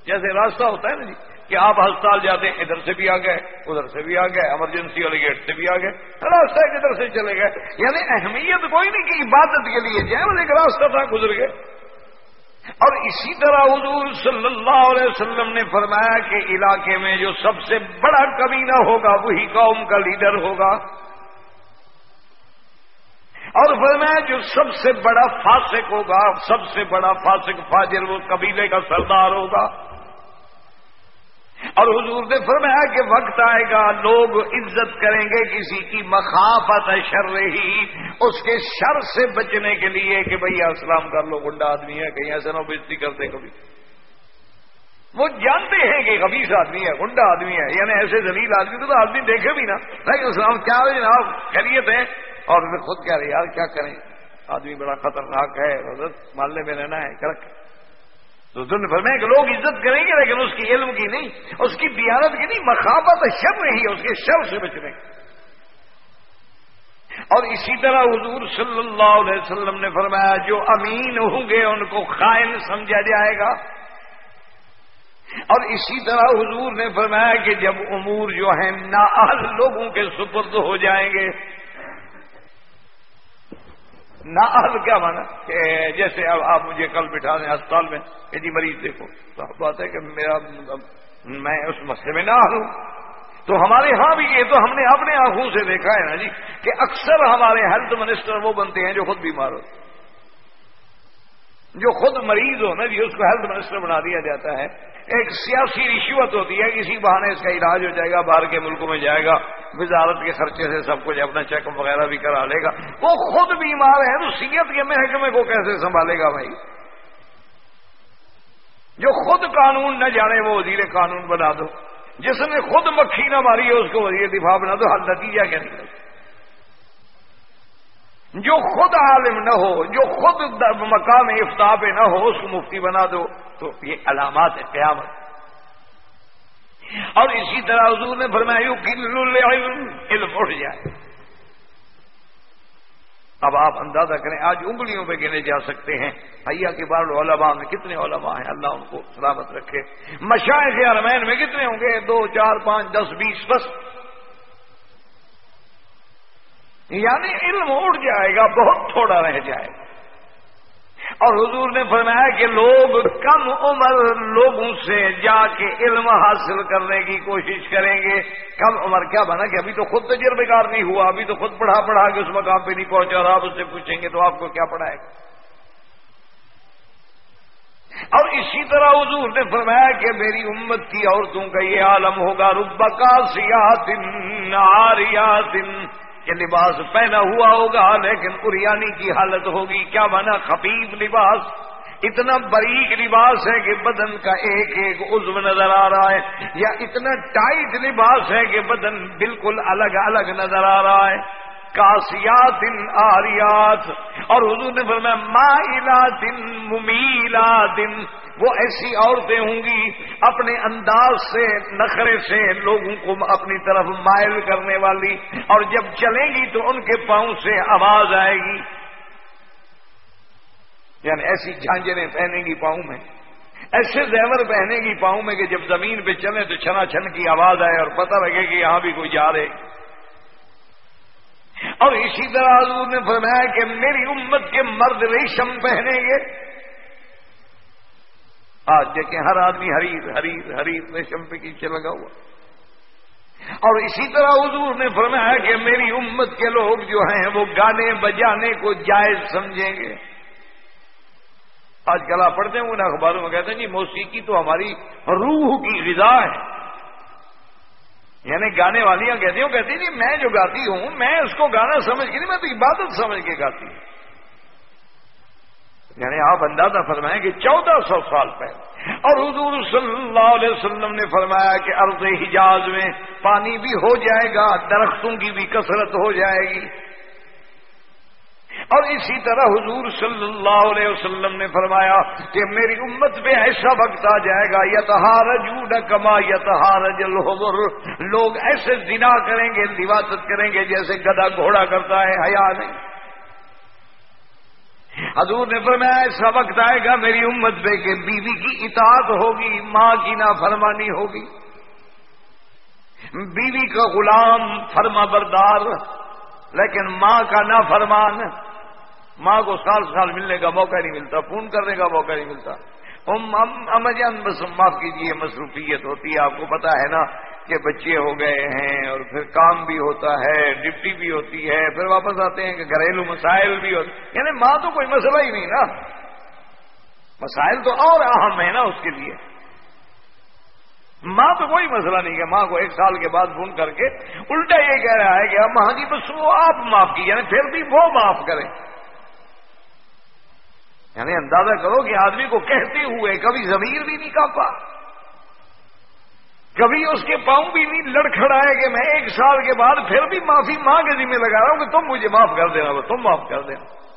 جیسے راستہ ہوتا ہے نا جی۔ کہ آپ ہسپتال جاتے ہیں، ادھر سے بھی آ گئے، ادھر سے بھی آ گئے ایمرجنسی والے گیٹ سے بھی آ گئے راستہ کدھر سے چلے گئے۔ یعنی اہمیت کوئی نہیں کہ عبادت کے لیے جائے وہ ایک راستہ تھا گزر گئے اور اسی طرح حضور صلی اللہ علیہ وسلم نے فرمایا کہ علاقے میں جو سب سے بڑا کمینہ ہوگا، وہی قوم کا لیڈر ہوگا۔ اور فرمایا جو سب سے بڑا فاسق ہوگا، سب سے بڑا فاسق فاجر وہ قبیلے کا سردار ہوگا۔ اور حضور نے فرمایا کہ وقت آئے گا لوگ عزت کریں گے کسی کی مخافت شر رہی اس کے شر سے بچنے کے لیے کہ بھائی اسلام کر لو گنڈا آدمی ہے کہیں ایسا نہ بےزتی کرتے کبھی۔ وہ جانتے ہیں کہ خبیص آدمی ہے گنڈا آدمی ہے یعنی ایسے زلیل آدمی تو, تو آدمی دیکھے بھی نا۔ لیکن اسلام کیا ہے جناب؟ خیریت ہے؟ اور خود کہہ رہے یار کیا کریں؟ آدمی بڑا خطرناک ہے محلے میں رہنا ہے کیا تو دن بھر میں کہ لوگ عزت کریں گے لیکن اس کی علم کی نہیں، اس کی دیانت کی نہیں مخابت شب نہیں ہے، اس کے شر سے بچنے اور اسی طرح حضور صلی اللہ علیہ وسلم نے فرمایا، جو امین ہوں گے، ان کو خائن سمجھا جائے گا۔ اور اسی طرح حضور نے فرمایا کہ جب امور جو ہیں نااہل لوگوں کے سپرد ہو جائیں گے نہ کیا مانا کہ جیسے اب آپ مجھے کل بٹھا دیں اسپتال میں کہ جی مریض دیکھو۔ تو بات ہے کہ میرا میں اس مسئلے میں نہ ہوں۔ تو ہمارے ہاں بھی یہ تو ہم نے اپنے آنکھوں سے دیکھا ہے نا جی کہ اکثر ہمارے ہیلتھ منسٹر وہ بنتے ہیں جو خود بیمار ہوتے ہیں۔ جو خود مریض ہو نا جی اس کو ہیلتھ منسٹر بنا دیا جاتا ہے۔ ایک سیاسی رشوت ہوتی ہے کسی بہانے اس کا علاج ہو جائے گا، باہر کے ملکوں میں جائے گا، وزارت کے خرچے سے سب کچھ اپنا چیک اپ وغیرہ بھی کرا لے گا۔ وہ خود بیمار ہے تو سیت کے محکمے کو کیسے سنبھالے گا بھائی؟ جو خود قانون نہ جانے، وہ وزیر قانون بنا دو۔ جس نے خود مکھی نہ ماری ہے اس کو وزیر دفاع بنا دو، حل نتیجہ کیا نہیں جو خود عالم نہ ہو، جو خود مقام افتاب نہ ہو، اس کو مفتی بنا دو، تو یہ علامات ہے قیامت۔ اور اسی طرح حضور نے فرمایا علم اٹھ جائے۔ اب آپ اندازہ کریں، آج انگلیوں پہ گنے جا سکتے ہیں۔ حیا کے بار علماء میں کتنے علماء ہیں، اللہ ان کو سلامت رکھے۔ مشاعر عرمین میں کتنے ہوں گے؟ دو، چار، پانچ، دس، بیس، بس۔ یعنی علم اٹھ جائے گا، بہت تھوڑا رہ جائے گا۔ اور حضور نے فرمایا کہ لوگ کم عمر لوگوں سے جا کے علم حاصل کرنے کی کوشش کریں گے۔ کم عمر کیا بنا کہ ابھی تو خود تجربے کار نہیں ہوا، ابھی تو خود پڑھا پڑھا کے اس مقام پہ نہیں پہنچا اور آپ اس سے پوچھیں گے تو آپ کو کیا پڑھائے گا اور اسی طرح حضور نے فرمایا کہ میری امت کی عورتوں کا یہ عالم ہوگا ربکا سیاحت آریات کہ لباس پہنا ہوا ہوگا، لیکن اریانی کی حالت ہوگی۔ کیا مانا خفیف لباس؟ اتنا باریک لباس ہے کہ بدن کا ایک ایک عزو نظر آ رہا ہے، یا اتنا ٹائٹ لباس ہے کہ بدن بالکل الگ الگ نظر آ رہا ہے۔ کاسیات آریات۔ اور حضور نے فرمایا مائلات ممیلات وہ ایسی عورتیں ہوں گی اپنے انداز سے، نخرے سے لوگوں کو اپنی طرف مائل کرنے والی۔ اور جب چلیں گی تو ان کے پاؤں سے آواز آئے گی۔ یعنی ایسی جھانجریں پہنے گی پاؤں میں۔ ایسے زیور پہنے گی پاؤں میں کہ جب زمین پہ چلے تو چھنا چھن کی آواز آئے اور پتہ لگے کہ یہاں بھی کوئی جا رہے۔ اور اسی طرح حضور نے فرمایا کہ میری امت کے مرد ریشم پہنیں گے۔ آج دیکھیں ہر آدمی حریر حریر حریر ریشم پہ پیچھے لگا ہوا۔ اور اسی طرح حضور نے فرمایا کہ میری امت کے لوگ جو ہیں وہ گانے بجانے کو جائز سمجھیں گے۔ آج کل آپ پڑھتے ہیں ان اخباروں میں کہتے ہیں جی موسیقی تو ہماری روح کی غذا ہے۔ یعنی گانے والیاں کہتی ہوں کہتی جی میں جو گاتی ہوں، میں اس کو گانا سمجھ کے نہیں، میں تو عبادت سمجھ کے گاتی ہوں۔ یعنی آپ اندازہ فرمائیں کہ چودہ سو سال پہلے۔ اور حضور صلی اللہ علیہ وسلم نے فرمایا کہ ارض حجاز میں پانی بھی ہو جائے گا، درختوں کی بھی کثرت ہو جائے گی۔ اور اسی طرح حضور صلی اللہ علیہ وسلم نے فرمایا کہ میری امت پہ ایسا وقت آ جائے گا یتہار جو کما یتہار جل لوگ ایسے زنا کریں گے، لباست کریں گے جیسے گدا گھوڑا کرتا ہے، حیا نہیں۔ حضور نے فرمایا ایسا وقت آئے گا میری امت پہ کہ بیوی کی اطاعت ہوگی، ماں کی نافرمانی ہوگی۔ بیوی کا غلام فرما بردار لیکن ماں کا نافرمان ماں کو سال سال ملنے کا موقع نہیں ملتا، فون کرنے کا موقع نہیں ملتا۔ امجان جی، بس معاف کیجیے مصروفیت ہوتی ہے، آپ کو پتا ہے نا کہ بچے ہو گئے ہیں اور پھر کام بھی ہوتا ہے ڈپٹی بھی ہوتی ہے، پھر واپس آتے ہیں کہ گھریلو مسائل بھی ہوتے یعنی ماں تو کوئی مسئلہ ہی نہیں نا۔ مسائل تو اور اہم ہے نا اس کے لیے۔ ماں تو کوئی مسئلہ نہیں کہ ماں کو ایک سال کے بعد فون کر کے الٹا یہ کہہ رہا ہے کہ اب ماں جی بس وہ آپ معاف کی یعنی پھر بھی وہ معاف کریں یعنی اندازہ کرو کہ آدمی کو کہتے ہوئے کبھی ضمیر بھی نہیں کاپا۔ کبھی اس کے پاؤں بھی نہیں لڑکھڑائے کہ میں ایک سال کے بعد پھر بھی معافی ماں کے ذمہ لگا رہا ہوں کہ تم مجھے معاف کر دینا، تم معاف کر دینا۔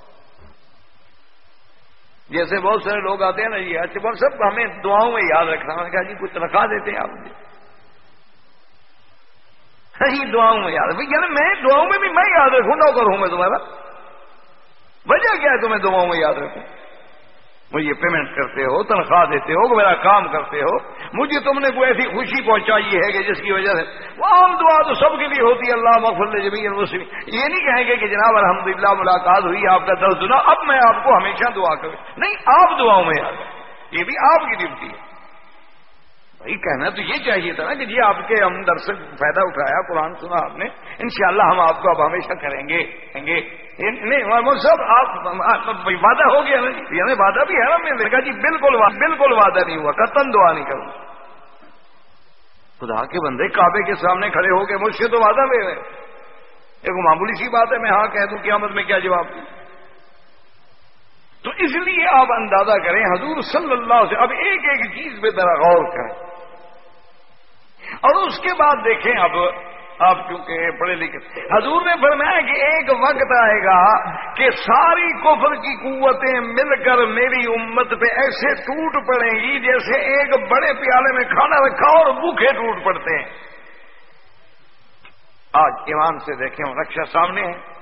جیسے بہت سارے لوگ آتے ہیں نا یہ اچھا سب ہمیں دعاؤں میں یاد رکھنا۔ میں نے کہا جی کچھ رکھا دیتے ہیں آپ مجھے۔ ہاں جی، دعاؤں میں یاد یعنی میں دعاؤں میں بھی میں یاد رکھوں، نہ کروں میں تمہارا۔ وجہ کیا ہے تمہیں دعاؤں میں یاد رکھوں؟ مجھے پیمنٹ کرتے ہو، تنخواہ دیتے ہو، میرا کام کرتے ہو، مجھے تم نے کوئی ایسی خوشی پہنچائی ہے کہ جس کی وجہ سے؟ وہ عام دعا تو سب کے لیے ہوتی ہے، اللہ مفل جمی المسلم یہ نہیں کہیں گے کہ جناب الحمد للہ ملاقات ہوئی، آپ کا درد سنا، اب میں آپ کو ہمیشہ دعا کروں۔ نہیں، آپ دعاؤں میں آ یہ بھی آپ کی ڈیوٹی ہے۔ بھائی کہنا تو یہ چاہیے تھا نا کہ جی آپ کے ہم درسک فائدہ اٹھایا، قرآن سنا آپ نے، انشاءاللہ ہم آپ کو اب ہمیشہ کریں گے کہیں گے۔ نہیں سب آپ ہاں، وعدہ ہو گیا نا یعنی وعدہ بھی ہے نا میں نے کہا جی بالکل بالکل وعدہ نہیں ہوا۔ قطن دعا نہیں کروں۔ خدا کے بندے، کعبے کے سامنے کھڑے ہو کے مجھ سے تو وعدہ لے رہے ایک معمولی سی بات ہے، میں ہاں کہہ دوں، قیامت میں کیا جواب دوں؟ تو اس لیے آپ اندازہ کریں، حضور صلی اللہ سے اب ایک ایک چیز پہ ذرا غور کریں۔ اور اس کے بعد دیکھیں اب آپ کیونکہ پڑھے لکھے حضور نے فرمایا کہ ایک وقت آئے گا کہ ساری کفر کی قوتیں مل کر میری امت پہ ایسے ٹوٹ پڑیں گی جیسے ایک بڑے پیالے میں کھانا رکھا اور بھوکے ٹوٹ پڑتے ہیں۔ آج ایمان سے دیکھیں رکشا سامنے ہے۔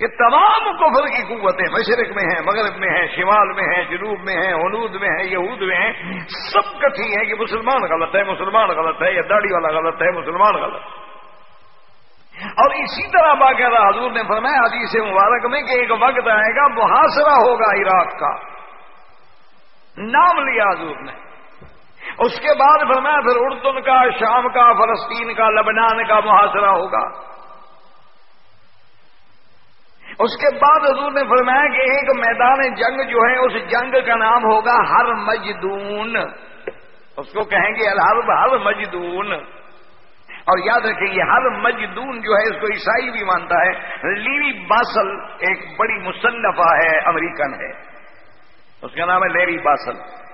یہ تمام کفر کی قوتیں مشرق میں ہیں، مغرب میں ہیں، شمال میں ہیں، جنوب میں ہیں ہنود میں ہیں، یہود میں ہیں، سب کٹھی ہیں کہ مسلمان غلط ہے، مسلمان غلط ہے، یا داڑھی والا غلط ہے، مسلمان غلط اور اسی طرح باقاعدہ حضور نے فرمایا، حدیث مبارک میں کہ ایک وقت آئے گا، محاصرہ ہوگا عراق کا۔ نام لیا حضور نے۔ اس کے بعد فرمایا، پھر اردن کا، شام کا، فلسطین کا، لبنان کا محاصرہ ہوگا۔ اس کے بعد حضور نے فرمایا کہ ایک میدان جنگ جو ہے، اس جنگ کا نام ہوگا ہر مجدون۔ اس کو کہیں گے الحرب ہر مجدون۔ اور یاد رکھیں یہ ہر مجدون جو ہے، اس کو عیسائی بھی مانتا ہے۔ لیری باسل ایک بڑی مصنفہ ہے، امریکن ہے۔ اس کا نام ہے لیری باسل۔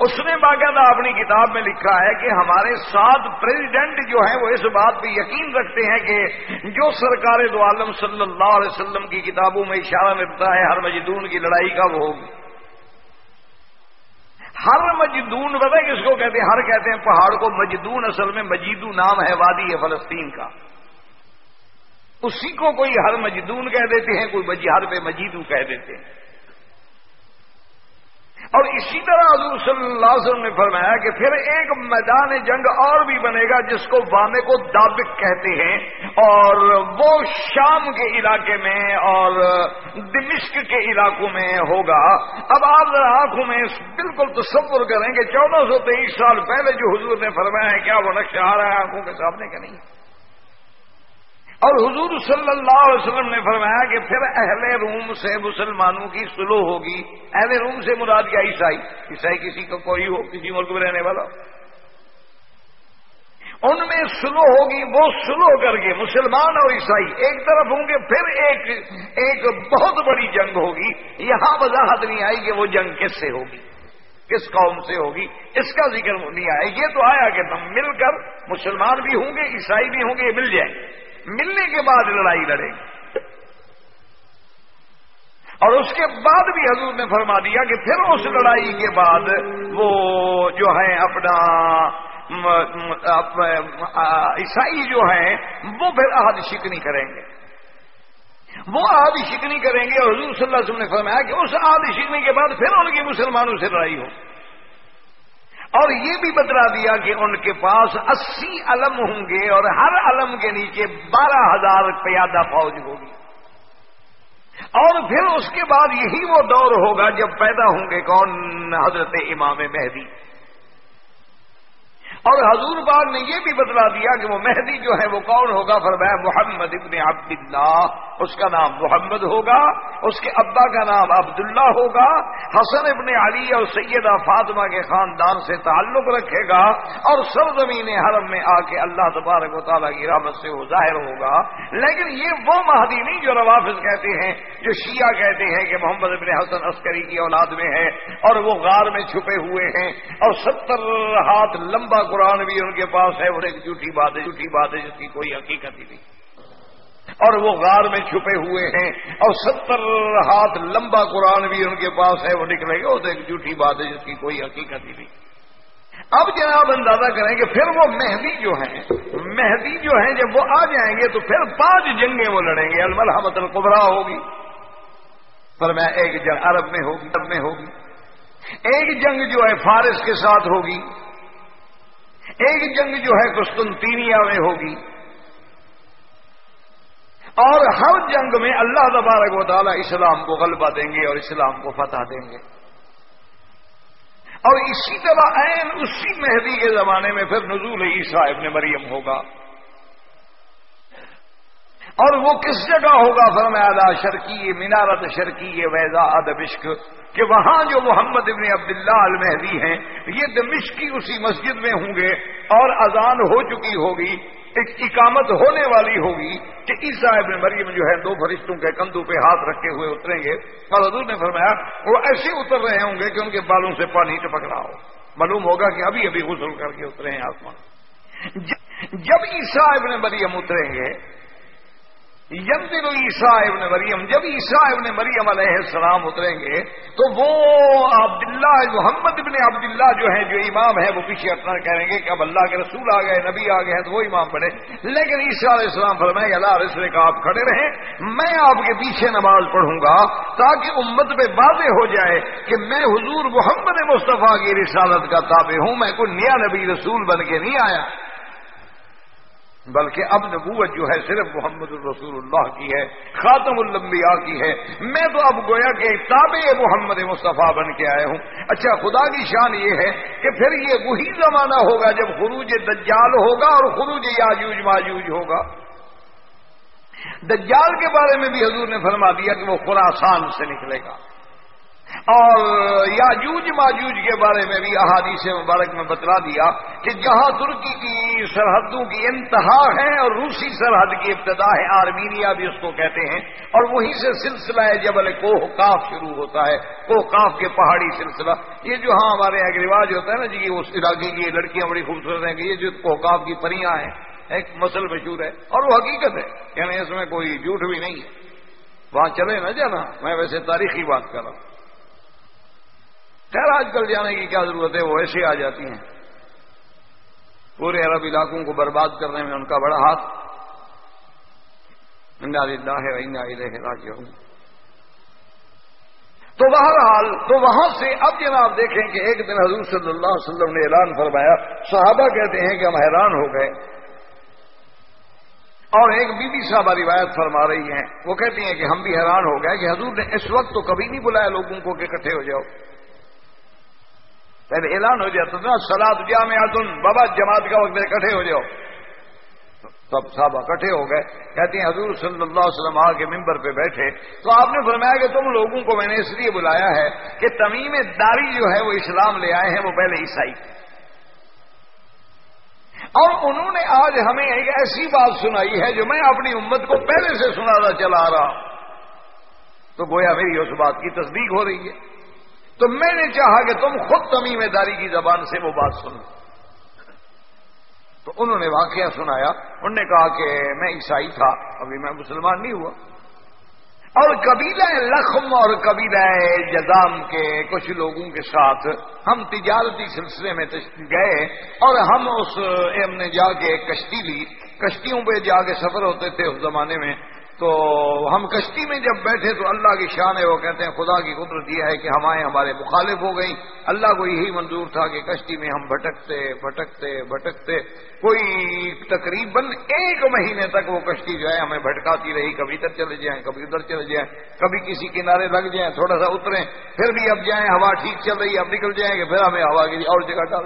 اس نے باقاعدہ اپنی کتاب میں لکھا ہے کہ ہمارے سات پریزیڈنٹ جو ہیں وہ اس بات پہ یقین رکھتے ہیں کہ جو سرکار دو عالم صلی اللہ علیہ وسلم کی کتابوں میں اشارہ ملتا ہے ہر مجدون کی لڑائی کا وہ ہوگی۔ ہر مجدون، پتہ کس کو کہتے ہیں؟ ہر کہتے ہیں پہاڑ کو۔ مجدون اصل میں مجیدو نام ہے، وادی ہے فلسطین کا۔ اسی کو کوئی ہر مجدون کہہ دیتے ہیں، کوئی ہر پہ مجیدو کہہ دیتے ہیں۔ اور اسی طرح حضور صلی اللہ علیہ وسلم نے فرمایا کہ پھر ایک میدان جنگ اور بھی بنے گا جس کو وانے کو دابق کہتے ہیں اور وہ شام کے علاقے میں اور دمشق کے علاقوں میں ہوگا۔ اب آپ ذرا آنکھوں میں بالکل تصور کریں کہ چودہ سو تیئیس سال پہلے جو حضور نے فرمایا ہے، کیا وہ نقشہ آ رہا ہے آنکھوں کے سامنے کا نہیں؟ اور حضور صلی اللہ علیہ وسلم نے فرمایا کہ پھر اہل روم سے مسلمانوں کی سلو ہوگی۔ اہل روم سے مراد کیا عیسائی؟ عیسائی کسی کا کوئی ہو، کسی ملک میں رہنے والا ان میں سلو ہوگی، وہ سلو کر کے مسلمان اور عیسائی ایک طرف ہوں گے، پھر ایک ایک بہت بڑی جنگ ہوگی۔ یہاں وضاحت نہیں آئی کہ وہ جنگ کس سے ہوگی، کس قوم سے ہوگی، اس کا ذکر نہیں آیا۔ یہ تو آیا کہ تم مل کر مسلمان بھی ہوں گے، عیسائی بھی ہوں گے، یہ مل جائیں ملنے کے بعد لڑائی لڑیں گے اور اس کے بعد بھی حضور نے فرما دیا کہ پھر اس لڑائی کے بعد وہ جو ہے اپنا عیسائی جو ہیں، وہ پھر عہد شکنی کریں گے۔ وہ آدھی شکنی کریں گے اور حضور صلی اللہ علیہ وسلم نے فرمایا کہ اس آدھی شکنی کے بعد پھر ان کی مسلمانوں سے لڑائی ہو۔ اور یہ بھی بتلا دیا کہ ان کے پاس اسی علم ہوں گے اور ہر علم کے نیچے بارہ ہزار پیادہ فوج ہوگی۔ اور پھر اس کے بعد یہی وہ دور ہوگا جب پیدا ہوں گے کون؟ حضرت امام مہدی۔ اور حضور باغ نے یہ بھی بتلا دیا کہ وہ مہدی جو ہے وہ کون ہوگا؟ فرمایا محمد ابن عبداللہ۔ اس کا نام محمد ہوگا، اس کے ابا کا نام عبداللہ ہوگا۔ حسن ابن علی اور سیدہ فاطمہ کے خاندان سے تعلق رکھے گا اور سرزمین حرم میں آ کے اللہ تبارک و تعالیٰ کی رحمت سے وہ ظاہر ہوگا۔ لیکن یہ وہ مہدی نہیں جو روافظ کہتے ہیں، جو شیعہ کہتے ہیں کہ محمد ابن حسن عسکری کی اولاد میں ہے اور وہ غار میں چھپے ہوئے ہیں اور ستر ہاتھ لمبا قرآن بھی ان کے پاس ہے، اور ایک جھوٹی بات ہے، جھوٹی بات ہے جس کی کوئی حقیقت ہی نہیں۔ اور وہ غار میں چھپے ہوئے ہیں، اور ستر ہاتھ لمبا قرآن بھی ان کے پاس ہے، وہ نکلے گا وہ تو ایک جھوٹی بات ہے جس کی کوئی حقیقت ہی نہیں۔ اب جناب اندازہ کریں کہ پھر وہ مہدی جو ہیں، مہدی جو ہیں، جب وہ آ جائیں گے تو پھر پانچ جنگیں وہ لڑیں گے المرحمت القبرا ہوگی۔ پر میں ایک جنگ عرب میں ہوگی، عرب میں ہوگی۔ ایک جنگ جو ہے فارس کے ساتھ ہوگی۔ ایک جنگ جو ہے قسطنطینیہ میں ہوگی۔ اور ہر جنگ میں اللہ تبارک و تعالی اسلام کو غلبہ دیں گے اور اسلام کو فتح دیں گے۔ اور اسی طرح عین اسی مہدی کے زمانے میں پھر نزول عیسیٰ ابن مریم ہوگا۔ اور وہ کس جگہ ہوگا فرمایا شرکی مینارت شرکی ویزا دمشق کہ وہاں جو محمد ابن عبداللہ المہدی ہیں، یہ دمشق کی اسی مسجد میں ہوں گے، اور اذان ہو چکی ہوگی، ایک اقامت ہونے والی ہوگی، کہ عیسیٰ ابن مریم جو ہے دو فرشتوں کے کندھوں پہ ہاتھ رکھے ہوئے اتریں گے۔ اور حضور نے فرمایا، وہ ایسے اتر رہے ہوں گے کہ ان کے بالوں سے پانی ٹپک رہا ہو۔ معلوم ہوگا کہ ابھی ابھی غسل کر کے اترے ہیں آسمان۔ جب عیسیٰ ابن مریم اتریں گے یم عیسیٰ ابن مریم، جب عیسیٰ ابن مریم علیہ السلام اتریں گے، تو وہ عبداللہ محمد ابن عبداللہ جو ہے جو امام ہے وہ پیچھے اپنا کہیں گے کہ اب اللہ کے رسول آ گئے، نبی آ گئے تو وہ امام بنے۔ لیکن عیسیٰ علیہ السلام فرمائے اللہ رسول کا آپ کھڑے رہیں، میں آپ کے پیچھے نماز پڑھوں گا، تاکہ امت پہ واضح ہو جائے کہ میں حضور محمد مصطفیٰ کی رسالت کا تابع ہوں، میں کوئی نیا نبی رسول بن کے نہیں آیا۔ بلکہ اب نبوت جو ہے صرف محمد الرسول اللہ کی ہے، خاتم الانبیاء کی ہے۔ میں تو اب گویا کہ تابع محمد مصطفیٰ بن کے آیا ہوں۔ اچھا خدا کی شان یہ ہے کہ پھر یہ وہی زمانہ ہوگا جب خروج دجال ہوگا اور خروج یاجوج ماجوج ہوگا۔ دجال کے بارے میں بھی حضور نے فرما دیا کہ وہ خراسان سے نکلے گا۔ اور یاجوج ماجوج کے بارے میں بھی احادیث مبارک میں بتلا دیا کہ جہاں ترکی کی سرحدوں کی انتہا ہے اور روسی سرحد کی ابتدا ہے، آرمینیا بھی اس کو کہتے ہیں، اور وہیں سے سلسلہ ہے جبل کوہ کاف شروع ہوتا ہے کوہ کاف کے پہاڑی سلسلہ۔ یہ جو ہاں ہمارے یہاں رواج ہوتا ہے نا جی اس علاقے کی لڑکیاں بڑی خوبصورت ہیں کہ یہ جو کوہ کاف کی پریاں ہیں، ایک مسل مشہور ہے اور وہ حقیقت ہے یعنی اس میں کوئی جھوٹ بھی نہیں ہے۔ وہاں چلے نہ جانا، میں ویسے تاریخی بات کر رہا ہوں۔ خیر، آج کل جانے کی کیا ضرورت ہے وہ ایسے آ جاتی ہیں۔ پورے عرب علاقوں کو برباد کرنے میں ان کا بڑا ہاتھ۔ تو بہرحال، تو وہاں سے اب جناب دیکھیں کہ ایک دن حضور صلی اللہ علیہ وسلم نے اعلان فرمایا، صحابہ کہتے ہیں کہ ہم حیران ہو گئے۔ اور ایک بی بی صاحبہ روایت فرما رہی ہیں۔ وہ کہتی ہیں کہ ہم بھی حیران ہو گئے کہ حضور نے اس وقت تو کبھی نہیں بلایا لوگوں کو کہ اکٹھے ہو جاؤ۔ اعلان ہو جاتا تھا سلاد جامع میں بابا جماعت کا وقت اکٹھے ہو جاؤ۔ سب صاحب اکٹھے ہو گئے۔ کہتے ہیں، حضور صلی اللہ علیہ وسلم آ کے ممبر پہ بیٹھے۔ تو آپ نے فرمایا کہ تم لوگوں کو میں نے اس لیے بلایا ہے کہ تمیم داری جو ہے وہ اسلام لے آئے ہیں، وہ پہلے عیسائی۔ اور انہوں نے آج ہمیں ایک ایسی بات سنائی ہے جو میں اپنی امت کو پہلے سے سناتا چلا رہا تو گویا میری اس بات کی تصدیق ہو رہی ہے۔ تو میں نے چاہا کہ تم خود تمیم داری کی زبان سے وہ بات سنو۔ تو انہوں نے واقعہ سنایا۔ انہوں نے کہا کہ میں عیسائی تھا، ابھی میں مسلمان نہیں ہوا۔ اور قبیلہ لخم اور قبیلہ جزام کے کچھ لوگوں کے ساتھ ہم تجارتی سلسلے میں گئے اور ہم اس ہم نے جا کے ایک کشتی لی۔ کشتیوں پہ جا کے سفر ہوتے تھے اس زمانے میں۔ تو ہم کشتی میں جب بیٹھے تو اللہ کی شان ہے، وہ کہتے ہیں، خدا کی قدرت یہ ہے کہ ہمارے ہمارے مخالف ہو گئی اللہ کو یہی منظور تھا کہ کشتی میں ہم بھٹکتے بھٹکتے بھٹکتے۔ کوئی تقریباً ایک مہینے تک وہ کشتی جو ہے، ہمیں بھٹکاتی رہی۔ کبھی ادھر چلے جائیں، کبھی ادھر چلے جائیں۔ کبھی کسی کنارے لگ جائیں، تھوڑا سا اتریں۔ پھر بھی اب جائیں، ہوا ٹھیک چل رہی، اب نکل جائیں گے پھر ہمیں ہوا کی اور جگہ ڈال۔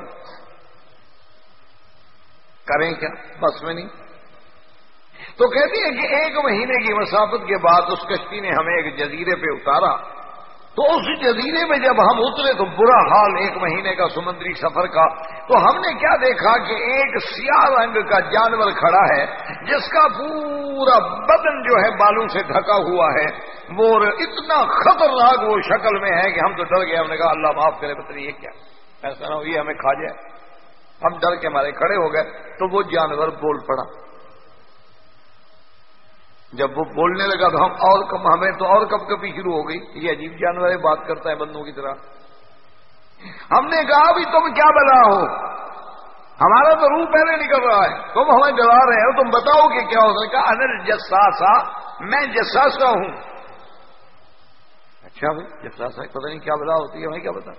کریں کیا؟ بس میں نہیں۔ تو کہتی ہے کہ ایک مہینے کی مسافت کے بعد اس کشتی نے ہمیں ایک جزیرے پہ اتارا۔ تو اس جزیرے میں جب ہم اترے تو برا حال ایک مہینے کا سمندری سفر کا۔ تو ہم نے کیا دیکھا کہ ایک سیاہ رنگ کا جانور کھڑا ہے، جس کا پورا بدن جو ہے بالوں سے ڈھکا ہوا ہے۔ وہ اتنا خطرناک وہ شکل میں ہے کہ ہم تو ڈر گئے، ہم نے کہا اللہ معاف کرے بتائیے یہ کیا؟ ایسا نہ ہو، یہ ہمیں کھا جائے۔ ہم ڈر کے ہمارے کھڑے ہو گئے، تو وہ جانور بول پڑا۔ جب وہ بولنے لگا تو ہم اور کب ہمیں تو اور کب کبھی شروع ہو گئی۔ یہ عجیب جانور ہے، بات کرتا ہے بندوں کی طرح۔ ہم نے کہا بھی تم کیا بنا ہو؟ ہمارا تو روح پہلے نکل رہا ہے۔ تم ہمیں ڈرا رہے ہو، تم بتاؤ کہ کیا ہوتا ہے؟ کہا انل جساسا میں جساسا ہوں۔ اچھا بھائی، جساسا پتہ نہیں کیا بلا ہوتی ہے، ہمیں کیا بتا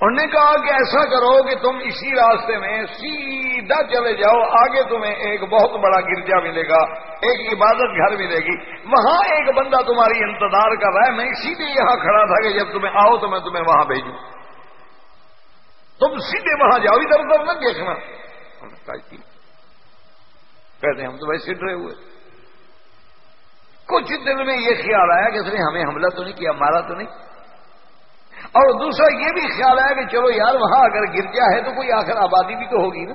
انہوں نے کہا کہ ایسا کرو کہ تم اسی راستے میں سیدھا چلے جاؤ، آگے تمہیں ایک بہت بڑا گرجا ملے گا، ایک عبادت گھر ملے گی۔ وہاں ایک بندہ تمہاری انتظار کر رہا ہے، میں اسی لیے یہاں کھڑا تھا کہ جب تمہیں آؤ تو میں تمہیں وہاں بھیجوں۔ تم سیدھے وہاں جاؤ، ادھر ادھر نہ دیکھنا۔ جی۔ کہتے ہیں، ہم تو ویسے ڈرے ہوئے۔ کچھ دن میں یہ خیال آیا کہ اس نے ہمیں حملہ تو نہیں کیا، مارا تو نہیں۔ اور دوسرا یہ بھی خیال ہے کہ چلو یار وہاں اگر گرجا ہے تو کوئی آخر آبادی بھی تو ہوگی نا۔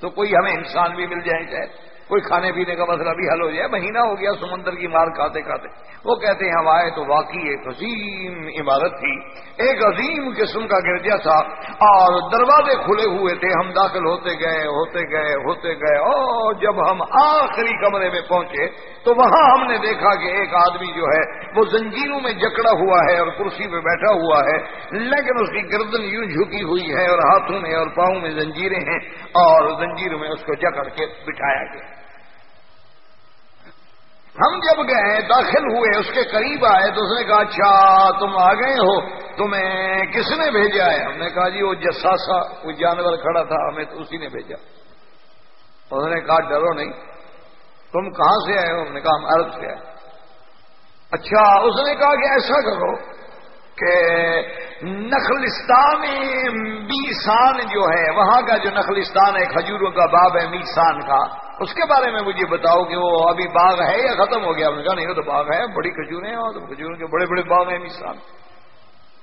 تو کوئی ہمیں انسان بھی مل جائے چاہے، کوئی کھانے پینے کا مسئلہ بھی حل ہو جائے۔ مہینہ ہو گیا، سمندر کی مار کھاتے کھاتے۔ وہ کہتے ہیں، ہم آئے تو واقعی ایک عظیم عمارت تھی۔ ایک عظیم قسم کا گرجا تھا۔ اور دروازے کھلے ہوئے تھے۔ ہم داخل ہوتے گئے ہوتے گئے ہوتے گئے۔ اور جب ہم آخری کمرے میں پہنچے تو وہاں ہم نے دیکھا کہ ایک آدمی جو ہے وہ زنجیروں میں جکڑا ہوا ہے اور کرسی پہ بیٹھا ہوا ہے، لیکن اس کی گردن یوں جھکی ہوئی ہے اور ہاتھوں میں اور پاؤں میں زنجیریں ہیں اور زنجیر میں اس کو جکڑ کے بٹھایا گیا۔ ہم جب گئے، داخل ہوئے، اس کے قریب آئے، تو اس نے کہا اچھا تم آ گئے ہو، تمہیں کس نے بھیجا ہے؟ ہم نے کہا جی وہ جساسا کوئی جانور کھڑا تھا، ہمیں تو اسی نے بھیجا۔ اس نے کہا، ڈرو نہیں۔ تم کہاں سے آئے ہو؟ ہم نے کہا ہم عرب سے آئے اچھا اس نے کہا کہ ایسا کرو کہ نخلستان میسان جو ہے، وہاں کا جو نخلستان ہے، کھجوروں کا باب ہے میسان کا، اس کے بارے میں مجھے بتاؤ کہ وہ ابھی باغ ہے یا ختم ہو گیا؟ نے کہا نہیں، وہ تو باغ ہے، بڑی کھجورے ہیں اور کھجوروں کے بڑے بڑے باغ ہیں مثال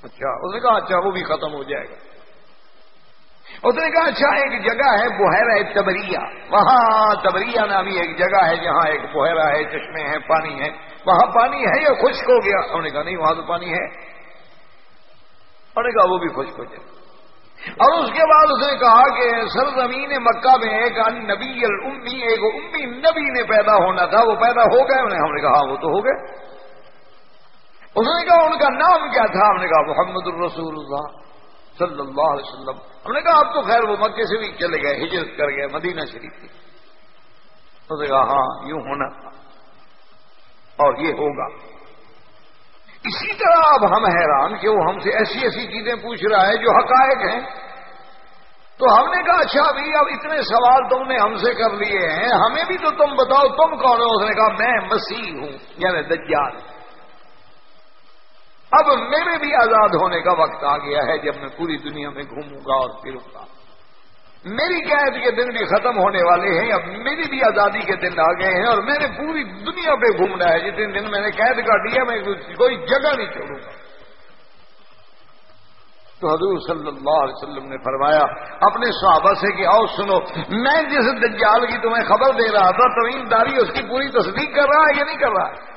اچھا اس نے کہا اچھا وہ بھی ختم ہو جائے گا۔ اس نے کہا اچھا ایک جگہ ہے بحیرہ تبریا وہاں تبریا نامی ایک جگہ ہے جہاں ایک بحیرہ ہے، چشمے ہیں، پانی ہے وہاں پانی ہے یا خشک ہو گیا؟ انہوں نے کہا، نہیں، وہاں تو پانی ہے۔ انہوں نے کہا، وہ بھی خشک ہو جائے۔ اور اس کے بعد اس نے کہا کہ سرزمین مکہ میں ایک نبی الامی، ایک امی نبی نے پیدا ہونا تھا، وہ پیدا ہو گئے۔ ہم نے کہا ہاں، وہ تو ہو گئے۔ اس نے کہا، ان کا نام کیا تھا؟ ہم نے کہا، محمد الرسول اللہ۔ صلی اللہ علیہ وسلم۔ ہم نے کہا، اب تو خیر وہ مکے سے بھی چلے گئے، ہجرت کر گئے، مدینہ شریف کی نے کہا ہاں یوں ہونا۔ اور یہ ہوگا۔ اسی طرح اب ہم حیران کہ وہ ہم سے ایسی ایسی چیزیں پوچھ رہا ہے جو حقائق ہیں۔ تو ہم نے کہا اچھا بھی، اب اتنے سوال تم نے ہم سے کر لیے ہیں، ہمیں بھی تو تم بتاؤ، تم کون ہو؟ اس نے کہا، میں مسیح ہوں یعنی دجال۔ اب میرے بھی آزاد ہونے کا وقت آ گیا ہے جب میں پوری دنیا میں گھوموں گا اور پھروں گا۔ میری قید کے دن بھی ختم ہونے والے ہیں، اب میری بھی آزادی کے دن آ گئے ہیں اور میں نے پوری دنیا پہ گھومنا ہے۔ جتنے دن میں نے قید کاٹی ہے میں کوئی جگہ نہیں چھوڑوں گا۔ تو حضور صلی اللہ علیہ وسلم نے فرمایا، اپنے صحابہ سے کہ آؤ سنو، میں جس دجال کی تمہیں خبر دے رہا تھا تو داری اس کی پوری تصدیق کر رہا ہے یا نہیں کر رہا؟ ہے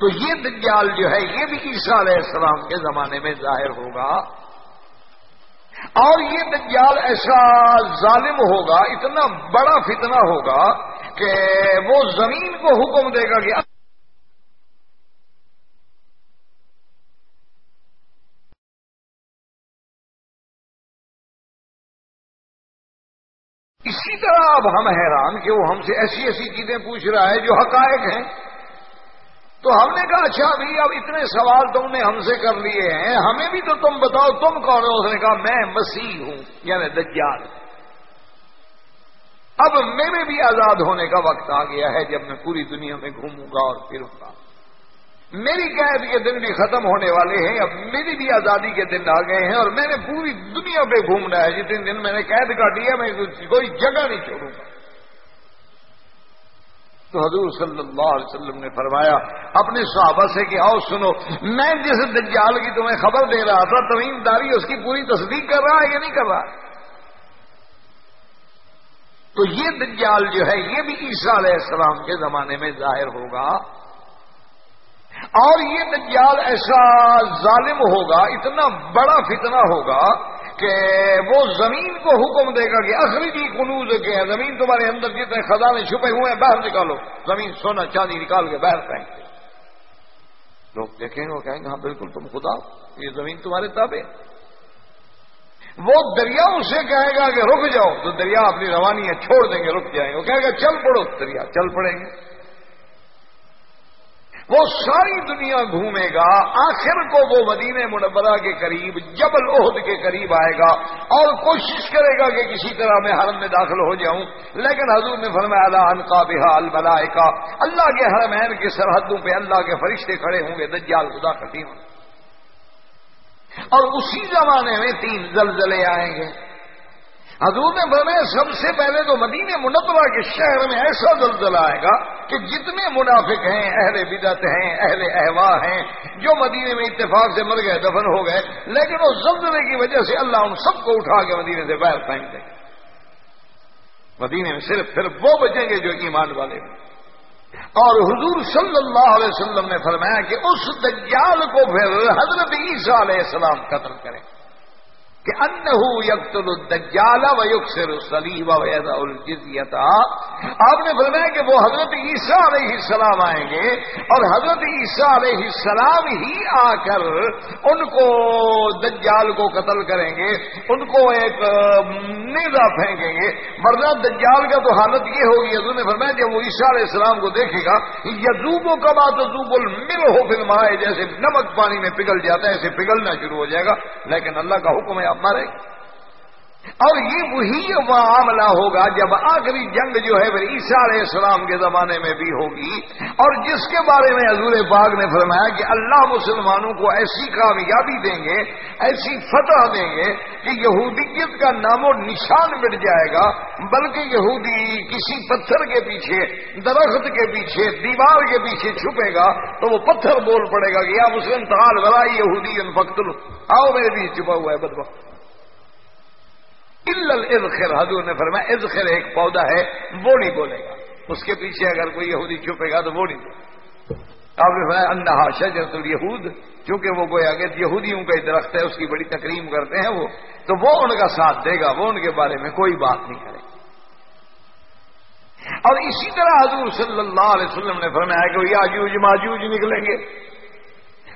تو یہ دجال جو ہے یہ بھی عیسیٰ علیہ السلام کے زمانے میں ظاہر ہوگا اور یہ دجال ایسا ظالم ہوگا، اتنا بڑا فتنہ ہوگا کہ وہ زمین کو حکم دے گا کہ اسی طرح اب ہم حیران کہ وہ ہم سے ایسی ایسی چیزیں پوچھ رہا ہے جو حقائق ہیں۔ تو ہم نے کہا اچھا بھی اب اتنے سوال تم نے ہم سے کر لیے ہیں۔ ہمیں بھی تو تم بتاؤ، تم کون ہو? اس نے کہا، میں مسیح ہوں یعنی دجال. اب میرے بھی آزاد ہونے کا وقت آ گیا ہے جب میں پوری دنیا میں گھوموں گا اور پھروں گا۔ میری قید کے دن بھی ختم ہونے والے ہیں، اب میری بھی آزادی کے دن آ گئے ہیں اور میں نے پوری دنیا پہ گھومنا ہے۔ جتنے دن میں نے قید کاٹی ہے میں کوئی جگہ نہیں چھوڑوں گا۔ تو حضور صلی اللہ علیہ وسلم نے فرمایا، اپنے صحابہ سے کہ، آؤ سنو، میں جس دجال کی تمہیں خبر دے رہا تھا تمیم داری اس کی پوری تصدیق کر رہا ہے یا نہیں کر رہا؟ تو یہ دجال جو ہے، یہ بھی عیسیٰ علیہ السلام کے زمانے میں ظاہر ہوگا۔ اور یہ دجال ایسا ظالم ہوگا، اتنا بڑا فتنہ ہوگا کہ وہ زمین کو حکم دے گا کہ اخریجی کنوز کے ہیں، زمین تمہارے اندر جتنے خزانے چھپے ہوئے ہیں، باہر نکالو۔ زمین سونا چاندی نکال کے باہر پھینک لوگ دیکھیں گے وہ کہیں گے ہاں بالکل، تم خدا یہ زمین تمہارے تابے وہ دریا اسے کہے گا کہ رک جاؤ، تو دریا اپنی روانیاں چھوڑ دیں گے، رک جائیں گے۔ وہ کہے گا، چل پڑو۔ دریا چل پڑیں گے۔ وہ ساری دنیا گھومے گا، آخر کو وہ مدینہ منورہ کے قریب، جبل عہد کے قریب آئے گا اور کوشش کرے گا کہ کسی طرح میں حرم میں داخل ہو جاؤں۔ لیکن حضور نے فرمایا اللہ انقا بحا اللہ کے حرمین کی سرحدوں پہ اللہ کے فرشتے کھڑے ہوں گے، دجال خدا کٹی ہوں اور اسی زمانے میں تین زلزلے آئیں گے۔ حضور نے فرمایا، سب سے پہلے تو مدینہ منورہ کے شہر میں ایسا زلزلہ آئے گا کہ جتنے منافق ہیں، اہل بدت ہیں، اہل احوا ہیں، جو مدینے میں اتفاق سے مر گئے، دفن ہو گئے، لیکن وہ زلزلے کی وجہ سے اللہ ان سب کو اٹھا کے مدینے سے باہر پھینک دیں گے مدینے میں صرف پھر وہ بچیں گے جو ایمان والے ہیں۔ اور حضور صلی اللہ علیہ وسلم نے فرمایا کہ اس دجال کو پھر حضرت عیسیٰ علیہ السلام قتل کریں۔ کہ انہو یقتل الدجال و یکسر الصلیب و یضع الجزیتا آپ نے فرمایا کہ وہ حضرت عیسیٰ علیہ السلام آئیں گے اور حضرت عیسیٰ علیہ السلام ہی آ کر ان کو دجال کو قتل کریں گے، ان کو ایک نیزا پھینکیں گے۔ ورنہ دجال کا تو حالت یہ ہوگی، حضور نے فرمایا کہ وہ عیسیٰ علیہ السلام کو دیکھے گا یزوب و کبا تو المل ہو فلم جیسے نمک پانی میں پگھل جاتا ہے ایسے پگھلنا شروع ہو جائے گا۔ لیکن اللہ کا حکم ہے مرے اور یہ وہی معاملہ ہوگا جب آخری جنگ جو ہے وہ عیسیٰ علیہ السلام کے زمانے میں بھی ہوگی۔ اور جس کے بارے میں حضور باغ نے فرمایا کہ اللہ مسلمانوں کو ایسی کامیابی دیں گے، ایسی فتح دیں گے کہ یہودیت کا نام و نشان مٹ جائے گا، بلکہ یہودی کسی پتھر کے پیچھے، درخت کے پیچھے، دیوار کے پیچھے چھپے گا تو وہ پتھر بول پڑے گا کہ یا مسلم تال برائی یہودی فخت آؤ میرے بیچ چھپا ہوا ہے، بدبخت۔ حضور نے فرمایا ازخر ایک پودا ہے، وہ نہیں بولے گا۔ اس کے پیچھے اگر کوئی یہودی چھپے گا تو وہ نہیں بولے آپ نے فرمایا اندہا شجرت الیہود، چونکہ وہ گویا کہ یہودیوں کا درخت ہے، اس کی بڑی تکریم کرتے ہیں وہ، تو وہ ان کا ساتھ دے گا، وہ ان کے بارے میں کوئی بات نہیں کرے اور اسی طرح حضور صلی اللہ علیہ وسلم نے فرمایا کہ وہ یاجوج ماجوج نکلیں گے۔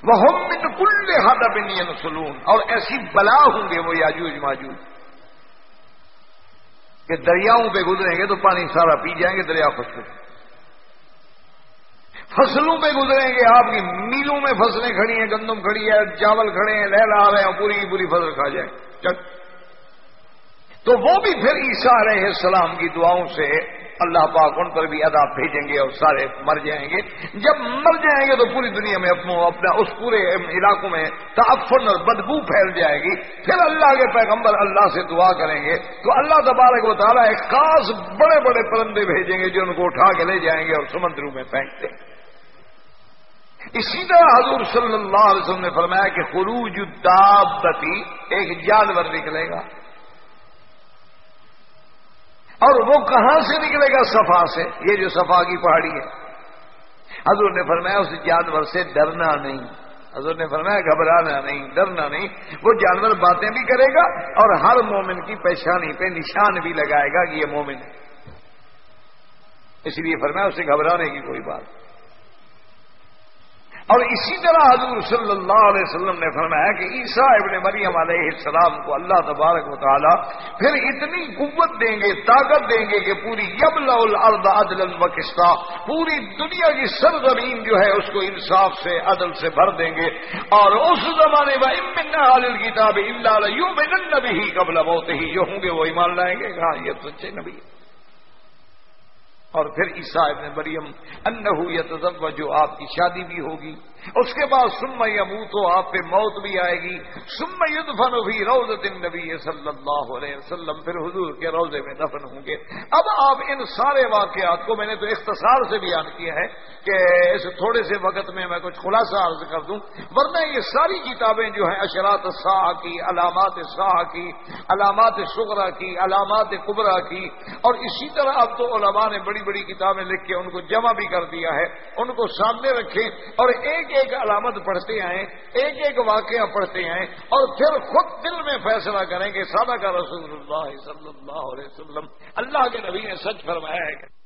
وہ ہم کل ہاتھ بن سلون اور ایسی بلا ہوں گے وہ یاجوج ماجوج۔ کہ دریاؤں پہ گزریں گے تو پانی سارا پی جائیں گے دریا خشک فصلوں پہ گزریں گے، آپ کی میلوں میں فصلیں کھڑی ہیں، گندم کھڑی ہے، چاول کھڑے ہیں، لہلا آ رہے ہیں، پوری کی پوری فصل کھا جائیں۔ تو وہ بھی پھر عیسیٰ علیہ السلام کی دعاؤں سے اللہ پاک ان پر بھی ادا بھیجیں گے اور سارے مر جائیں گے۔ جب مر جائیں گے تو پوری دنیا میں اپنا اس پورے علاقوں میں تعفن اور بدبو پھیل جائے گی۔ پھر اللہ کے پیغمبر اللہ سے دعا کریں گے۔ تو اللہ تبارک و تعالیٰ ایک خاص بڑے بڑے پرندے بھیجیں گے جو ان کو اٹھا کے لے جائیں گے اور سمندروں میں پھینک دیں۔ گے اسی طرح حضور صلی اللہ علیہ وسلم نے فرمایا کہ خروج دابتی ایک جانور نکلے گا۔ اور وہ کہاں سے نکلے گا صفا سے؟ یہ جو صفا کی پہاڑی ہے۔ حضور نے فرمایا اس جانور سے ڈرنا نہیں۔ حضور نے فرمایا گھبرانا نہیں، ڈرنا نہیں۔ وہ جانور باتیں بھی کرے گا اور ہر مومن کی پہچانی پہ نشان بھی لگائے گا کہ یہ مومن ہے۔ اس لیے فرمایا اسے گھبرانے کی کوئی بات۔ نہیں اور اسی طرح حضور صلی اللہ علیہ وسلم نے فرمایا کہ عیسیٰ ابن مریم علیہ السلام کو اللہ تبارک و تعالی پھر اتنی قوت دیں گے، طاقت دیں گے کہ پوری یبل الارض عدل البکستہ پوری دنیا کی سرزمین جو ہے اس کو انصاف سے، عدل سے بھر دیں گے۔ اور اس زمانے میں امن عال کتاب اللہ یوں میں نبی ہی قبل بہت ہی جو ہوں گے وہ ایمان لائیں گے؟ کہاں یہ سچے نبی اور پھر عیسیٰ ابن مریم انہو یتزوج جو آپ کی شادی بھی ہوگی۔ اس کے بعد سم یمو تو آپ پہ موت بھی آئے گی. سم یدفن بھی روز دن نبی صلی اللہ علیہ وسلم. پھر حضور کے روزے میں دفن ہوں گے. اب آپ ان سارے واقعات کو میں نے تو اختصار سے بیان کیا ہے کہ اس تھوڑے سے وقت میں میں کچھ خلاصہ عرض کر دوں. ورنہ یہ ساری کتابیں جو ہیں، اشرات شاہ کی، علامات شاہ کی، علامات شغرا کی، علامات قبرا کی، اور اسی طرح اب تو علماء نے بڑی بڑی کتابیں لکھ کے ان کو جمع بھی کر دیا ہے. ان کو سامنے رکھیں اور ایک ایک علامت پڑھتے آئیں ایک ایک واقعہ پڑھتے آئیں اور پھر خود دل میں فیصلہ کریں کہ سادہ کا رسول اللہ صلی اللہ علیہ وسلم اللہ کے نبی نے سچ فرمایا ہے۔